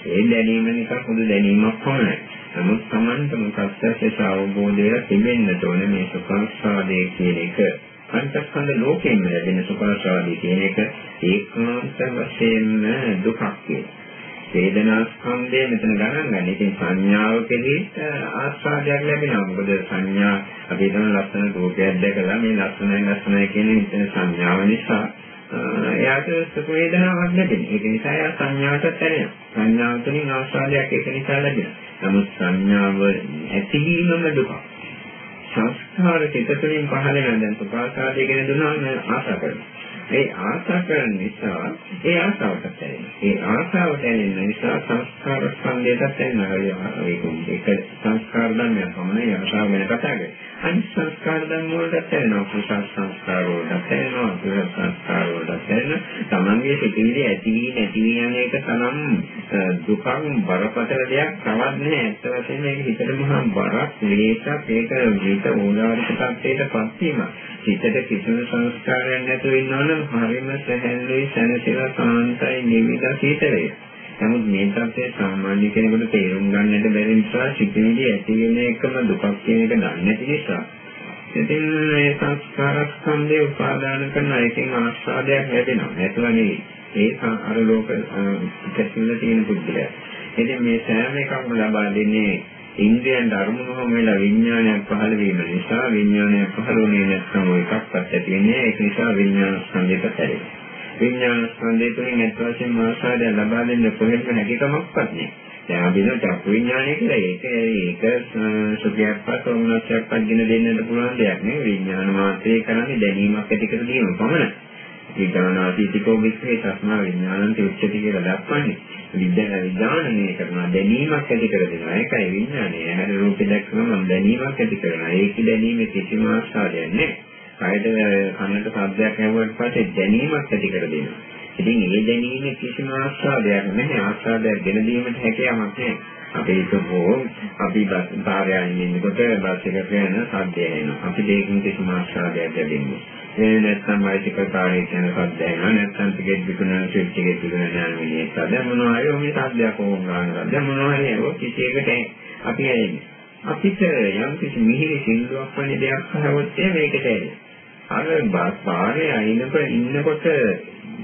ඒ දැනීම නිසා පොදු දැනීමක් පමණයි. නමුත් Tamanටම ප්‍රත්‍යක්ෂ අවබෝධය තිබෙන්න ඕනේ මේ සුඛාස්වාදයේ කියන එක. පංචස්කන්ධ ලෝකයෙන් ලැබෙන සුඛාසාදී කියන එක ඒකාන්ත වශයෙන්ම දුකක් කියන. වේදනා ස්කන්ධය මෙතන ගණන් ගන්න. ඉතින් සංඥාව කෙරෙහි ආස්වාදයක් ලැබෙනවා. මොකද සංඥා අපි හිතන ලස්සන රූපයක් දැකලා මේ ලස්සනයි ලස්සනයි කියන හිතන සංඥාව නිසා එයාට සුඛ වේදනාවක් ලැබෙනවා. ඒක නිසා එයා සංඥාවට ඇරෙනවා. සංඥාව තුළින් ආස්වාදයක් ඒක නිසා ලැබෙනවා. නමුත් සංඥාව ඇතිවීමම දුකක්. සංස්කාර චිත තුළින් පහළ වෙන දැන් සුඛාසාදය ගැන දුන්නාම ආශා කරනවා. ඒ ආශා කරන නිසා ඒ ආශාවට දැනෙනවා. ඒ ආශාවට දැනෙන නිසා සංස්කාර ස්කන්ධයට දැනෙනවා. ඒක සංස්කාර ධර්මයක් පමණයි ආශාව ගැන කතා කරන්නේ. අනිත් සංස්කාර ධර්ම වලට දැනෙනවා. කුසල සංස්කාර වලට දැනෙනවා. අකුසල සංස්කාර වලට දැනෙනවා. තමන්ගේ සිතිවිලි ඇති වී නැති වී යන එක තරම් දුකක් බරපතල දෙයක් තවත් නැහැ. ඇත්ත වශයෙන්ම මේක හිතට මහා බරක්, ලේසක්, ඒක විත ඕලාරික තත්ත්වයට පත් වීමක්. හිතට කිසිම සංස්කාරයක් නැතුව ඉන්නවනම් හරිම සැහැල්ලුයි සැනසෙලා සාන්තයි නිවිලා සීතලයි. නමුත් මේ තත්ත්වය සාමාන්‍ය කෙනෙකුට තේරුම් ගන්නට බැරි නිසා සිතිවිලි ඇති වෙන එකම දුකක් කියන එක දන්නේ නැති නිසා. ඉතින් මේ සංස්කාර ස්කන්ධය උපාදාන කරන එකෙන් ආස්වාදයක් ලැබෙනවා. නැතුව නෙවෙයි. ඒ අර ලෝක කැසිල්ල තියෙන පුද්ගලයා. ඉතින් මේ සෑම එකක්ම ලබා දෙන්නේ ඉන්ද්‍රියන් ධර්මනෝම වෙලා විඥානයක් පහළ වීම නිසා විඥානයක් පහළ වුණේ නැත්නම් එකක්වත් ඇති වෙන්නේ ඒක නිසා විඥාන ස්කන්ධයට පැරේ. විඥාන ස්කන්ධය තුළින් ඇත්ත වශයෙන්ම ආසාදය ලබා දෙන්න කොහෙත්ම හැකියාවක්වත් නැහැ. දැන් අපි හිතමු චක්කු විඥානය කියලා ඒක ඒක සුඛයක්වත් සෝමනස්යක්වත් ගෙන දෙන්නට පුළුවන් දෙයක් නෙවෙයි. විඥාන මාත්‍රේ කරන්නේ දැනීමක් ඇති කර දීම පමණයි. විඥානාතීතිකෝ විස්සේ තස්මා විඥානන්ති උච්චති කියලා දක්වන්නේ. විද්‍යාව විඥානනය කරනවා දැනීමක් ඇති කර දෙනවා. ඒකයි විඥානය. හැර රූපේ දැක්කම දැනීමක් ඇති කරනවා. ඒක දැනීමේ කිසිම ආස්වාදයක් නැහැ. කයද කනට ශබ්දයක් ඇහුවට පස්සේ දැනීමක් ඇති කර දෙනවා. ඉතින් ඒ දැනීමේ කිසිම ආස්වාදයක් නැහැ. ආස්වාදයක් ගෙන දීමට හැකියාවක් නැහැ. අපි හිතමු අපි බස් පාරයන් ඉන්නකොට බස් එකක යන සද්දය එනවා. අපි දෙකකින් කිසිම ආස්වාදයක් ලැබෙන්නේ ඒ නැත්නම් වෛද්‍යකාරී කියන සද්ද ඇහෙනවා නැත්නම් ටිකෙත් විකුණන ස්විච් එකේ තිබුණ ඥාන විනේ සද්ද මොනවා හරි ඔහේ සද්දයක් ඕම් ගන්නවා දැන් මොනවා හරි ඒක කිසි එකට අපි ඇන්නේ අපිට යම් කිසි මිහිරි සිල්ලුවක් වගේ දෙයක් අහවොත් මේකට ඇන්නේ අර බස් පාරේ අයිනක ඉන්නකොට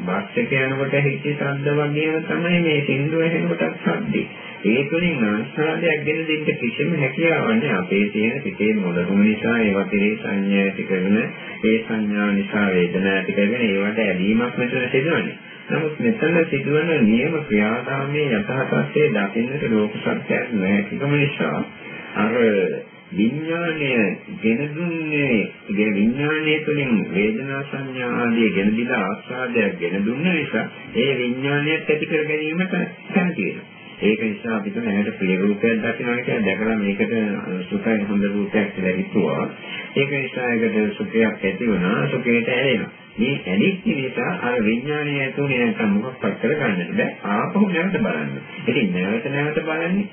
බස් එක යනකොට හිච්ච ශබ්ද වගේම තමයි මේ සින්දුව ඇහෙනකොටත් ශබ්දේ ඒ තුලින් ආස්වාදයක් ගෙන දෙන්න කිසිම හැකියාවක් නැහැ. අපේ තියෙන සිතේ මොළරුම නිසා ඒවා කෙරේ සංඥා ඇති කරන ඒ සංඥා නිසා වේදනා ඇති කරගෙන ඒවට ඇලීමක් මෙතන සිදුවන්නේ. නමුත් මෙතන සිදුවන නියම ක්‍රියාදාමයේ යථාර්ථයේ දකින්නට ලෝක සත්‍යයක් නැතිකම නිසා අර විඥාණය ගෙන දුන්නේ ඒ විඥාණය තුළින් වේදනා සංඥා ආදී ගෙන දීලා ආස්වාදයක් ගෙන දුන්න නිසා ඒ විඥාණයත් ඇති කර ගැනීමට කැමති වෙනවා. ඒක නිසා අපිට නැහැට ප්‍රිය රූපයක් දකිනවා කියලා දැකලා මේකට සුඛයි හොඳ රූපයක් කියලා හිතුවා. ඒක නිසා ඒකට සුඛයක් ඇති වුණා සුඛයට ඇලෙනවා. මේ ඇලිච්ච නිසා අර විඥානය ඇතුලේ නැත්නම් මොකක්වත් කරගන්නට බෑ. ආපහු නැවත බලන්න. ඉතින් නැවත නැවත බලන්නේ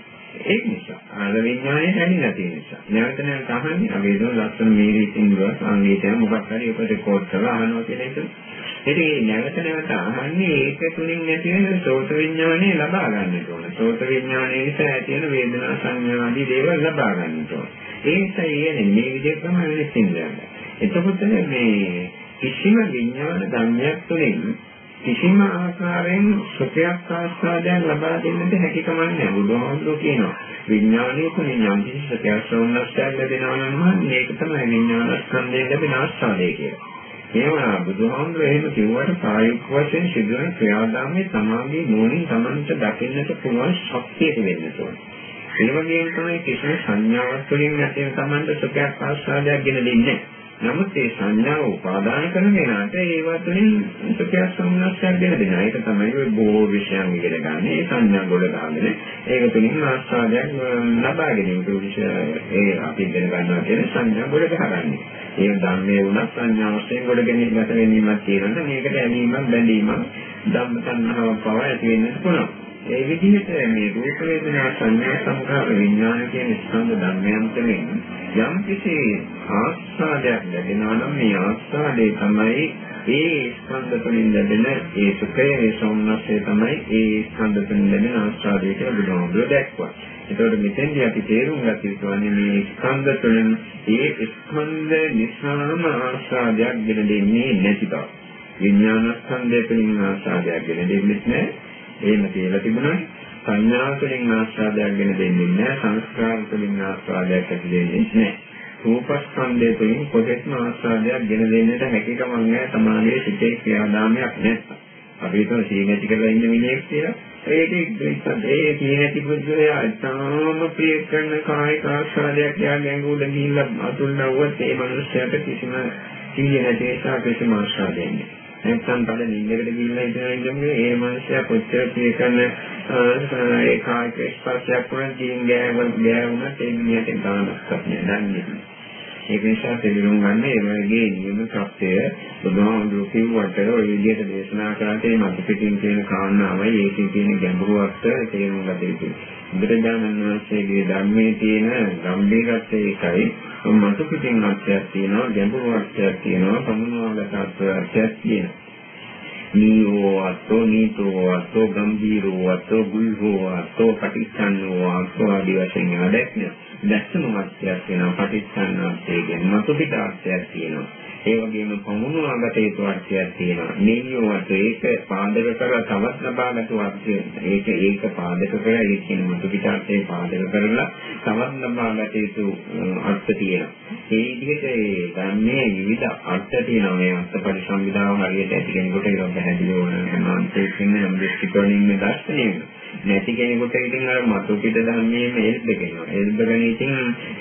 ඒක නිසා අර විඥානයේ ඇලිලා තියෙන නිසා. නැවත නැවත අහන්නේ අපි ඒක ලස්සන මේරීකින් ගියා සංගීතය මොකක් හරි ඔකට රෙකෝඩ් කරලා අහනවා කියලා හිතුවා. ඉතින් නැවත නැවත අහන්නේ ඒක තුලින් ඇති වෙන සෝත විඥානය ලබා ගන්නට ඕන. සෝත විඥානය නිසා ඇති වෙන වේදනා සංඥා ආදී දේවල් ලබා ගන්නට ඕන. ඒ නිසා කියන්නේ මේ විදිහට තමයි වෙන්නේ. එතකොට මේ කිසිම විඥාන ධර්මයක් තුළින් කිසිම ආකාරයෙන් සුඛයක් ආස්වාදයක් ලබා දෙන්නට හැකියාවක් නැහැ. බුදුහාමුදුරුවෝ කියනවා විඥානයේ තුලින් යම් කිසි සුඛයක් සෝමනස්යක් ලැබෙනවා නම් මේක තමයි විඥාන ස්කන්ධයෙන් ලැබෙන ආස්වාදය කියලා. ඒවා බුදුහාමුදුරේ එහෙම කිව්වට ප්‍රායෝගික වශයෙන් සිදුවන ක්‍රියාදාමයේ සමාගයේ නෝනින් Tamanට දකින්නට පුළුවන් ශක්තිය වෙන්න ඕනේ. ඒ වගේම තමයි කිසිම සංඥාවක් තුළින් නැති Tamanට සුඛයක් ආස්වාදයක් ගෙන දෙන්නේ. නමුත් ඒ සංඥාව උපාදාන කරන කෙනාට ඒවා තුළින් සුඛයක් සම්නස්සයක් දෙන දෙනවා. ඒක තමයි ඔය බොහෝ විෂයන් ඉගෙන ගන්න. ඒ සංඥා ගොඩ ගන්න. ඒක තුළින් ආස්වාදයක් ලබා ගැනීමට ඒ අපි ඉගෙන ගන්නවා කියන සංඥා ගොඩ ගහගන්නේ. ඒ ධර්මයේ උනත් සංඥා වශයෙන් ගොඩ ගැනීම ගත ගැනීමක් තියෙනවා. මේකට ඇලීමක් බැඳීමක් ධම්ම සංහාවක් පවා ඇති වෙන්න පුළුවන්. ඒ විදිහට මේ රූප වේදනා සංඥා සංකාර විඥාන කියන ස්කන්ධ ධර්මයන් තුළින් යම් කිසි ආස්වාදයක් ලැබෙනවා නම් මේ ආස්වාදේ තමයි ඒ ස්කන්ධ තුළින් ලැබෙන ඒ සුඛය ඒ සෞම්නස්ය තමයි ඒ ස්කන්ධ තුළින් ලැබෙන ආස්වාදය කියලා බුදුහාමුදුරුවෝ දැක්වුවා. ඒතකොට මෙතෙන්දී අපි තේරුම් ගත යුතුන්නේ මේ ස්කන්ධ තුළින් ඒ ස්කන්ධ නිසාම ආස්වාදයක් ගෙන දෙන්නේ නැති බව. විඥාන ස්කන්ධය තුළින් ආස්වාදයක් ගෙන දෙන්නේ නැහැ. එහෙම කියලා තිබුණා සංඥා තුළින් ආස්වාදයක් ගෙන දෙන්නේ නැහැ සංස්කාර තුළින් ආස්වාදයක් ඇති දෙන්නේ නැහැ රූපස්කන්ධය තුළින් කොහෙත්ම ආස්වාදයක් ගෙන දෙන්නට හැකියාවක් නැහැ. සමාධියේ සිටේ ක්‍රියාදාමයක් නැත්නම්. අපි හිතමු සීනටි කරලා ඉන්න මිනිහෙක් කියලා. ඒක ඒ සීනටි පුද්ගලයා ඉතාම ප්‍රිය කරන කායික ආස්වාදයක් යා ගැඟුල ගිහිල්ලා අතුල් නැවුවත් ඒ මනුස්සයාට කිසිම සීය නැති නිසා කිසිම ආස්වාදයක් නැහැ. නැත්නම් බඩ නිින්දකට ගිහිල්ලා ඉඳලා ඉඳන්නේ ඒ මනුස්සයා කොච්චර ප්‍රිය කරන ඒ කායික ස්පර්ශයක් වුණත් ජීන් ගෑවුන ගෑවුනත් ඒ මිනිහට ගානක් නැහැ. ඒක නිසා තේරුම් ගන්න ඒ වගේ නියම සත්‍යය බුදුහාමුදුරු කිව්වට ඔය විදිහට දේශනා කරාට ඒ මත පිටින් තියෙන කාරණාවයි ඒකේ තියෙන ගැඹුරුවත් තේරුම් ගත යුතුයි. බුදුරජාණන් වහන්සේගේ ධර්මයේ තියෙන ගැඹීරත්වය ඒකයි. මත පිටින් අර්ථයක් තියෙනවා ගැඹුරු අර්ථයක් තියෙනවා සමුනාගත අර්ථයක් තියෙනවා. නීවෝ අතෝ නීතෝ අතෝ ගම්බීරෝ අතෝ ගුල්හෝ අතෝ පටිච්චන්නෝ අතෝ ආදී වශයෙන් ආදැක්න දැක්සම අර්ථයක් වෙනවා පටිච්චන්න අර්ථයෙන් මතු පිට අර්ථයක් තියෙනවා ඒ වගේම පමුණුවාගත යුතු අර්ථයක් තියෙනවා. නියෝවට ඒක පාදක කරලා තවත් ලබාගත් අර්ථය. ඒක ඒක පාදක කරලා ඒ කියන මුතු පිටාර්ථයේ පාදක කරලා තවත් ලබාගත යුතු අර්ථ තියෙනවා. ඒ විදිහට ඒ ධර්මයේ විවිධ අර්ථ තියෙනවා. මේ අර්ථ පරිසංවිදාව හරියට ඇති කෙනෙකුට ඒක පැහැදිලි වෙනවා. අන්තිමට නම් දෘෂ්ටිකෝණින් මේ දර්ශනය වෙනවා. නැති කෙනෙකුට ඉතින් අර මතු පිට ධර්මයේම එල්බගෙනවා. එල්බගෙන ඉතින්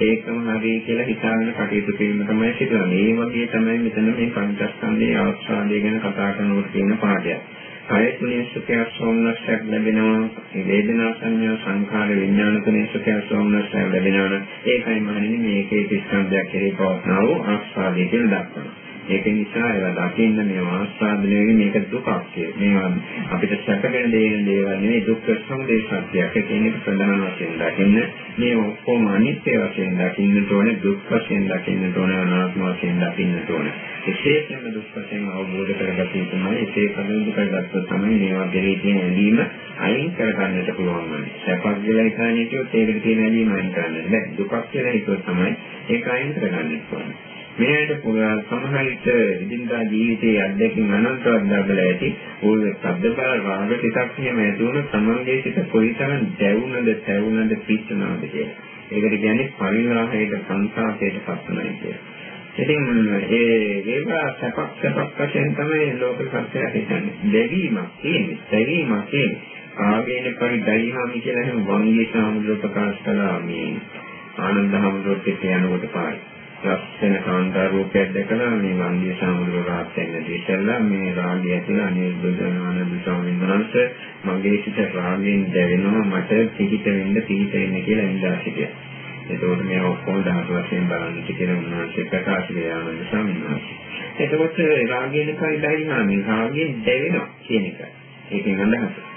ඒකම හරි කියලා හිතාගෙන කටයුතු කිරීම තමයි සිදුවන්නේ. ඒ වගේ තමයි මෙතන මේ පංචස්කන්ධයේ අවස්ථාවේ ගැන කතා කරනකොට තියෙන පාඩයක්. කය තුනේ සුඛය සෝමනස්සක් ලැබෙනවා. මේ වේදනා සංඥා සංඛාර විඥාන තුනේ සුඛය සෝමනස්සක් ලැබෙනවා. ඒකයි මහණෙනි මේකේ ස්කන්ධයක් කෙරේ පවත්නා වූ ආස්වාදයේ කියලා දක්වනවා. ඒක නිසා ඒවා දකින්න මේ ආස්වාදනය මේක දුකක් කියලා. මේවා අපිට සැකගෙන දෙන දේවල් නෙවෙයි දුක්ඛ සමුදය සත්‍යයක්. ඒ කියන්නේ ප්‍රධාන වශයෙන් දකින්න මේ ඔක්කොම අනිත්‍ය වශයෙන් දකින්නට ඕනේ දුක් වශයෙන් දකින්නට ඕනේ අනාත්ම වශයෙන් දකින්නට ඕනේ. විශේෂයෙන්ම දුක් වශයෙන් අවබෝධ කරගත යුතුමයි. ඒකේ කලින්දු කරගත්තොත් තමයි මේවා කෙරේ තියෙන ඇලීම අයින් කරගන්නට පුළුවන් වන්නේ. සැපක් කියලා හිතන්නේ කියොත් ඒකට තියෙන ඇලීම අයින් කරන්න බැහැ. දුකක් කියලා හිතුවොත් තමයි ඒක අයින් කරගන්න පුළුවන්. මේකට පුළුවන් සමහර විට ඉදින්දා ජීවිතයේ අත්දැකීම් අනන්තවත් ලැබලා ඇති. ඕක සද්දබල රාග ටිකක් එහෙම ඇති වුණොත් සමන්ගේ සිත කොයිතරම් දැවුනද, තැවුනද, පිච්චුනද කියලා. ඒකට කියන්නේ පරිණාමයට සංසාරයට පස්සනයි කියලා. ඉතින් ඒ ඒවා සපක් සපක් වශයෙන් තමයි ලෝක සත්‍යය හිතන්නේ. දෙවීමක් තියෙන්නේ. දෙවීමක් තියෙන්නේ. ආගේන පරිදයිහාමි කියලා එහෙම වංගී සාමුද්‍ර ප්‍රකාශ කළා මේ ආනන්ද හැමෝටත් කියනකොට පායි. ලක්ෂණ කාන්තා රූපයක් දැකලා මේ වන්දිය සාමුද්‍ර රාත් වෙන දෙයසලා මේ රාගය ඇතුළ අනිර්බුද්ධානන්ද ස්වාමීන් වහන්සේ මගේ සිත රාගයෙන් දැවෙනවා මට පිහිට වෙන්න පිහිට වෙන්න කියලා ඉඳලා සිටියා. ඒකෝට මේ ඔක්කොම දහස් වශයෙන් බලන්න කියලා උන්වහන්සේ ප්‍රකාශ කළා ආනන්ද ස්වාමීන් වහන්සේ. එතකොට රාගයෙන් කයි දැනෙනවා මේ රාගයෙන් දැවෙනවා කියන එක. ඒකෙන් අදහස.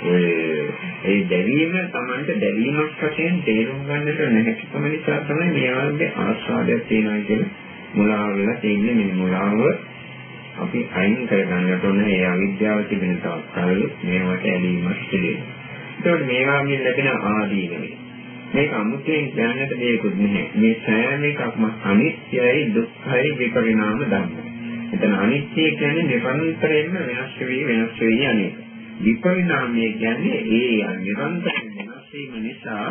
ඒ දැවීම Tamanට දැවීමක් වශයෙන් තේරුම් ගන්නට නැතිකම නිසා තමයි මේ වගේ ආස්වාදයක් තියෙනවා කියලා මුලාව වෙලා තියෙන්නේ මේ මුලාව අපි අයින් කරගන්නට ඕන ඒ අවිද්‍යාව තිබෙන තාක්කල් මේවට ඇලීමක් පිළිගන්න. ඒකෝට මේ වගේ ලැබෙන ආදීනමයි. මේක අමුතුවෙන් දැනන්නට දෙයක්වත් නැහැ. මේ සෑම එකක්ම අනිත්‍යයි දුක්ඛයි විපරිණාම ධර්ම. එතන අනිත්‍ය කියන්නේ නිරන්තරයෙන්ම වෙනස් වෙවි වෙනස් වෙවි යන්නේ. විපරිණාමය කියන්නේ ඒ නිරන්තර වෙනස් වීම නිසා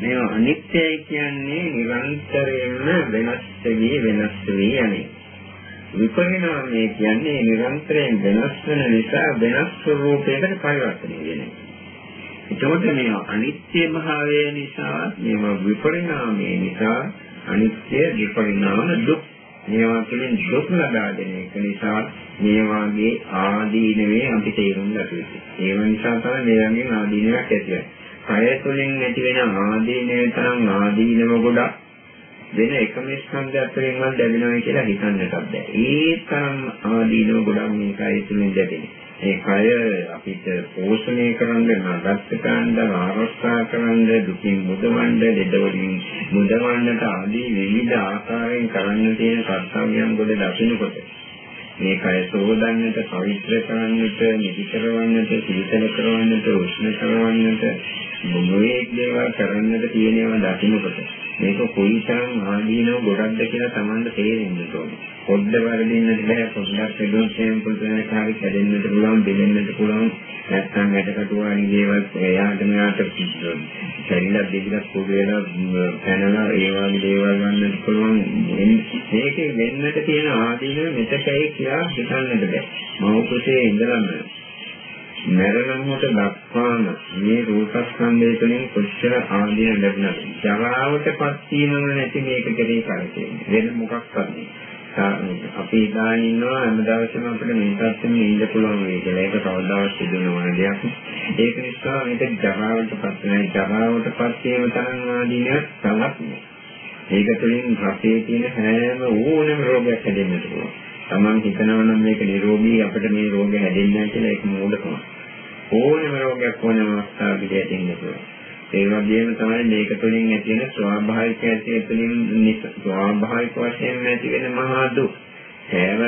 මේ අනිත්‍යයි කියන්නේ නිරන්තරයෙන්ම වෙනස් වෙවි වෙනස් වෙවි යන්නේ. විපරිණාමය කියන්නේ නිරන්තරයෙන් වෙනස් වෙන නිසා වෙනස් ස්වરૂපයකට පරිවර්තනය වෙනවා. එතකොට මේ අනිත්‍ය භාවය නිසා මේවා විපරිණාමය නිසා අනිත්‍ය විපරිණාම දුක් මේවා කියන දුක් ලබා දෙන එක නිසා මේ වාගේ ආදීනවේ අපි තේරුම් ගත යුතුයි. ඒ නිසා තමයි මේ වගේ ආදීනයක් ඇති වෙන්නේ. කය තුළින් ඇති වෙන ආදීනවේ තරම් ආදීනව ගොඩක් වෙන එකම ස්කන්ධයක් තුළින් වන් ලැබෙනවා කියලා හිතන්නට බෑ. ඒ තරම් ආදීනව ගොඩක් මේ කය තුළින් ලැබෙන්නේ. ඒ කය අපිට පෝෂණය කරන්න, නඩත්ත ගන්න, ආරක්ෂා කරන්න, දුකින් මුදවන්න, දෙදවලින් මුදවන්නට ආදී විවිධ ආකාරයෙන් කරන්න තියෙන කර්තව්‍යයන් ගොඩ දකින්නකොට මේ කය සෝදන්නට, පවිත්‍ර කරන්නට, නිදි කරවන්නට, සීතල කරවන්නට, උෂ්ණ කරවන්නට, මොනවාක් දේවල් කරන්නට තියෙනවා දකින්නකොට මේක කොයිතරම් ආදීනව ගොඩක්ද කියලා Tamanට තේරෙන්න ඕනේ. පොඩ්ඩ වරදින්නත් බෑ පොඩ්ඩක් පෙදුම් සේම් පුදුනේ කාරි කැඩෙන්නත් පුළුවන් දෙලෙන්නත් පුළුවන්. නැත්නම් වැඩකට වගේ දේවල් එයාට මෙයාට කැරිලා දෙවිලා කුඩේලා පැනලා ඒ වගේ දේවල් ගන්නත් පුළුවන්. මේකේ වෙන්නට තියෙන ආදීන මෙතකයි කියලා හිතන්නට බෑ. මම කුසේ ඉඳලම මරණ මොහොත දක්වාම මේ රූපස්කන්ධය තුළින් කොච්චර ආදීන ලැබුණාද ජරාවටපත් වීම නැති මේක කෙරේ කරන්නේ වෙන මොකක්වත් නෙවෙයි අපි ඉඳන් ඉන්නවා හැම දවසෙම අපිට මේ පැත්තෙම ඉන්න පුළුවන් වෙයි කියලා. ඒක කවදාවත් සිදු නොවන දෙයක්. ඒක නිසා මේක ජරාවටපත් වෙන ජරාවටපත් වීම තරම් ආදීනයක් තවත් නෑ. ඒක තුළින් රසයේ තියෙන හැම ඕනම රෝගයක් හැදෙන්නට පුළුවන්. Taman හිතනවා නම් මේක නිරෝගී අපිට මේ රෝගය හැදෙන්නේ නැහැ කියලා ඒක මෝඩකමක්. ඕනම රෝගයක් ඕනම අවස්ථාවකදී ඇතිවෙන්න පුළුවන්. ඒ වගේම තමයි මේක තුළින් ඇති වෙන ස්වාභාවික ඇති තුළින් ස්වාභාවික වශයෙන් ඇති වෙන මහා දුක්. සෑම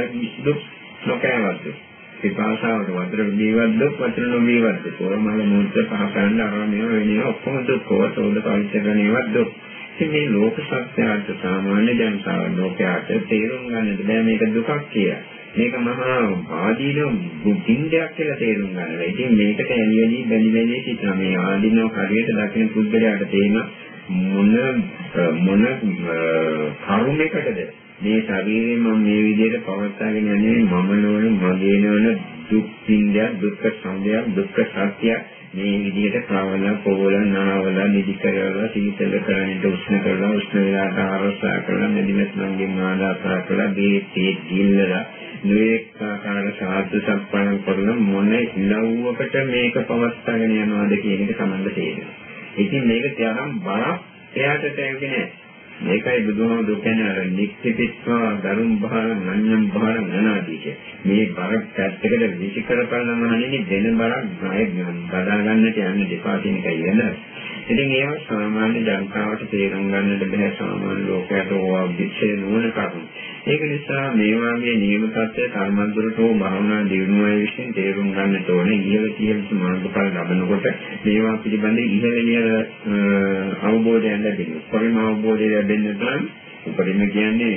දුක් නොකෑවත් දුක්. පිපාසාවට වතුර බීවත් දුක් වතුර නොබීවත් දුක්. කොරමල මුද්ද පහ කරන්න ආරම්භය වෙන්නේ ඔක්කොම දුක්. සෝද පවිත්‍ර කරනේවත් දුක්. ඉතින් මේ ලෝක සත්‍යයට සාමාන්‍ය ජනතාව ලෝකයට තේරුම් ගන්නද බෑ මේක දුකක් කියලා. මේක මහා ආදීන බුද්ධින්දයක් කියලා තේරුම් ගන්නවා. ඉතින් මේකට ඇලියලි බැලි බැලි සිටින මේ ආදීන හරියට දකින පුද්ගලයාට තේන මොන මොන කරුණයකටද මේ ශරීරය මම මේ විදිහට පවත්වාගෙන යන්නේ මම නෝන මගේ නෝන දුක් විඳයක් දුක්ඛ සමුදයක් දුක්ඛ සත්‍යයක් මේ විදිහට කවලා පොවලා නාවලා නිදි කරලා සීතල කරන්නට උෂ්ණ කරලා උෂ්ණ වෙලාට ආරසා කරලා මෙදිනත් මංගෙන් ආදාසා කරලා බේතේ දිල්ලලා නොඑක ආකාර සාධු සම්පන්න කරන මොන ඉලව්වකට මේක පවත්වාගෙන යනවාද කියන එක තමයි තේරෙන්නේ. ඉතින් මේක තරම් බරක් එයාට තේරෙන්නේ නැහැ. මේකයි බුදුහාමුදුරු කියන්නේ අර නික්තිපිස්වා දරුම් බහර නඤ්ඤම් බහර නනාදී කිය. මේ බර පැත්තකට විසි කරපලම හන්නේ දෙන බරක් ණය බදා ගන්නට යන්නේ දෙපා කියන එකයි වෙන. ඉතින් ඒව සාමාන්‍ය ජනතාවට තේරුම් ගන්නට බැහැ සාමාන්‍ය ලෝකයට ඕවා විශ්ේ නුවණ කරුණු. ඒක නිසා මේ වගේ නියම තත්ත්වය කර්මන්තරට හෝ භාවනා දියුණුවයි විශ්ෙන් තේරුම් ගන්නට ඕනේ. ඉහළ කියලා මාර්ගඵල ලබනකොට මේවා පිළිබඳ ඉහළ ඉහළ අවබෝධයක් ලැබෙනවා. පරිම අවබෝධය ලැබෙන්න නම් උපරිම කියන්නේ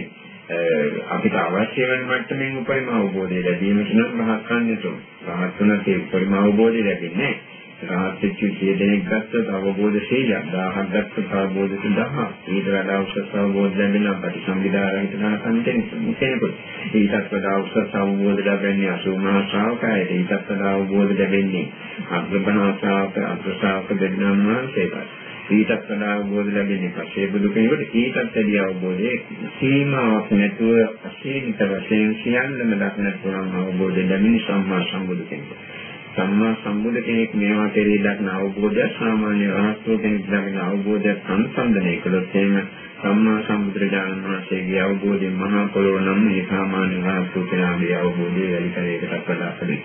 අපිට අවශ්‍ය වෙන මට්ටමින් උපරිම අවබෝධය ලැබීමට නම් රහත් වෙන්න ඕන. රහත් වෙනත් ඒ උපරිම අවබෝධය ලැබෙන්නේ නැහැ. රහත් වෙච්ච සිය දෙනෙක් ගත්තොත් අවබෝධ 100ක් 1000ක් ගත්තොත් අවබෝධ 1000ක් ඊට වඩා උසස් අවබෝධ ලැබෙන ප්‍රතිසංවිධාරණයට ගන්න කෙනෙකුට ඊටත් වඩා උසස් අවබෝධ ලැබෙන්නේ අසුමහා ශ්‍රාවකයට ඊටත් වඩා අවබෝධ ලැබෙන්නේ අග්‍රබණා ශ්‍රාවක අග්‍රශ්‍රාවක දෙන්නාම වහන්සේට ඊටත් වඩා අවබෝධ ලැබෙන්නේ පස්සේ බුදු කෙනෙකුට ඊටත් වැඩි අවබෝධයේ සීමාවක් නැතුව අසීමිත වශයෙන් සියල්ලම දක්නට පුළුවන් අවබෝධය ලැබෙන සම්මා සම්බුදු කෙනෙකුට සම්මා සම්බුදු කෙනෙක් මේවා කෙරෙහි දක්න අවබෝධය සාමාන්‍ය රහස්ව කෙනෙක් දක්න අවබෝධය සංසන්දනය කළොත් එහෙම සම්මා සම්බුදුරජාණන් වහන්සේගේ අවබෝධය මහා පොළොව නම් මේ සාමාන්‍ය රහස්ව කෙනාගේ අවබෝධය වැඩි කරේකටත් වඩා අඩුයි.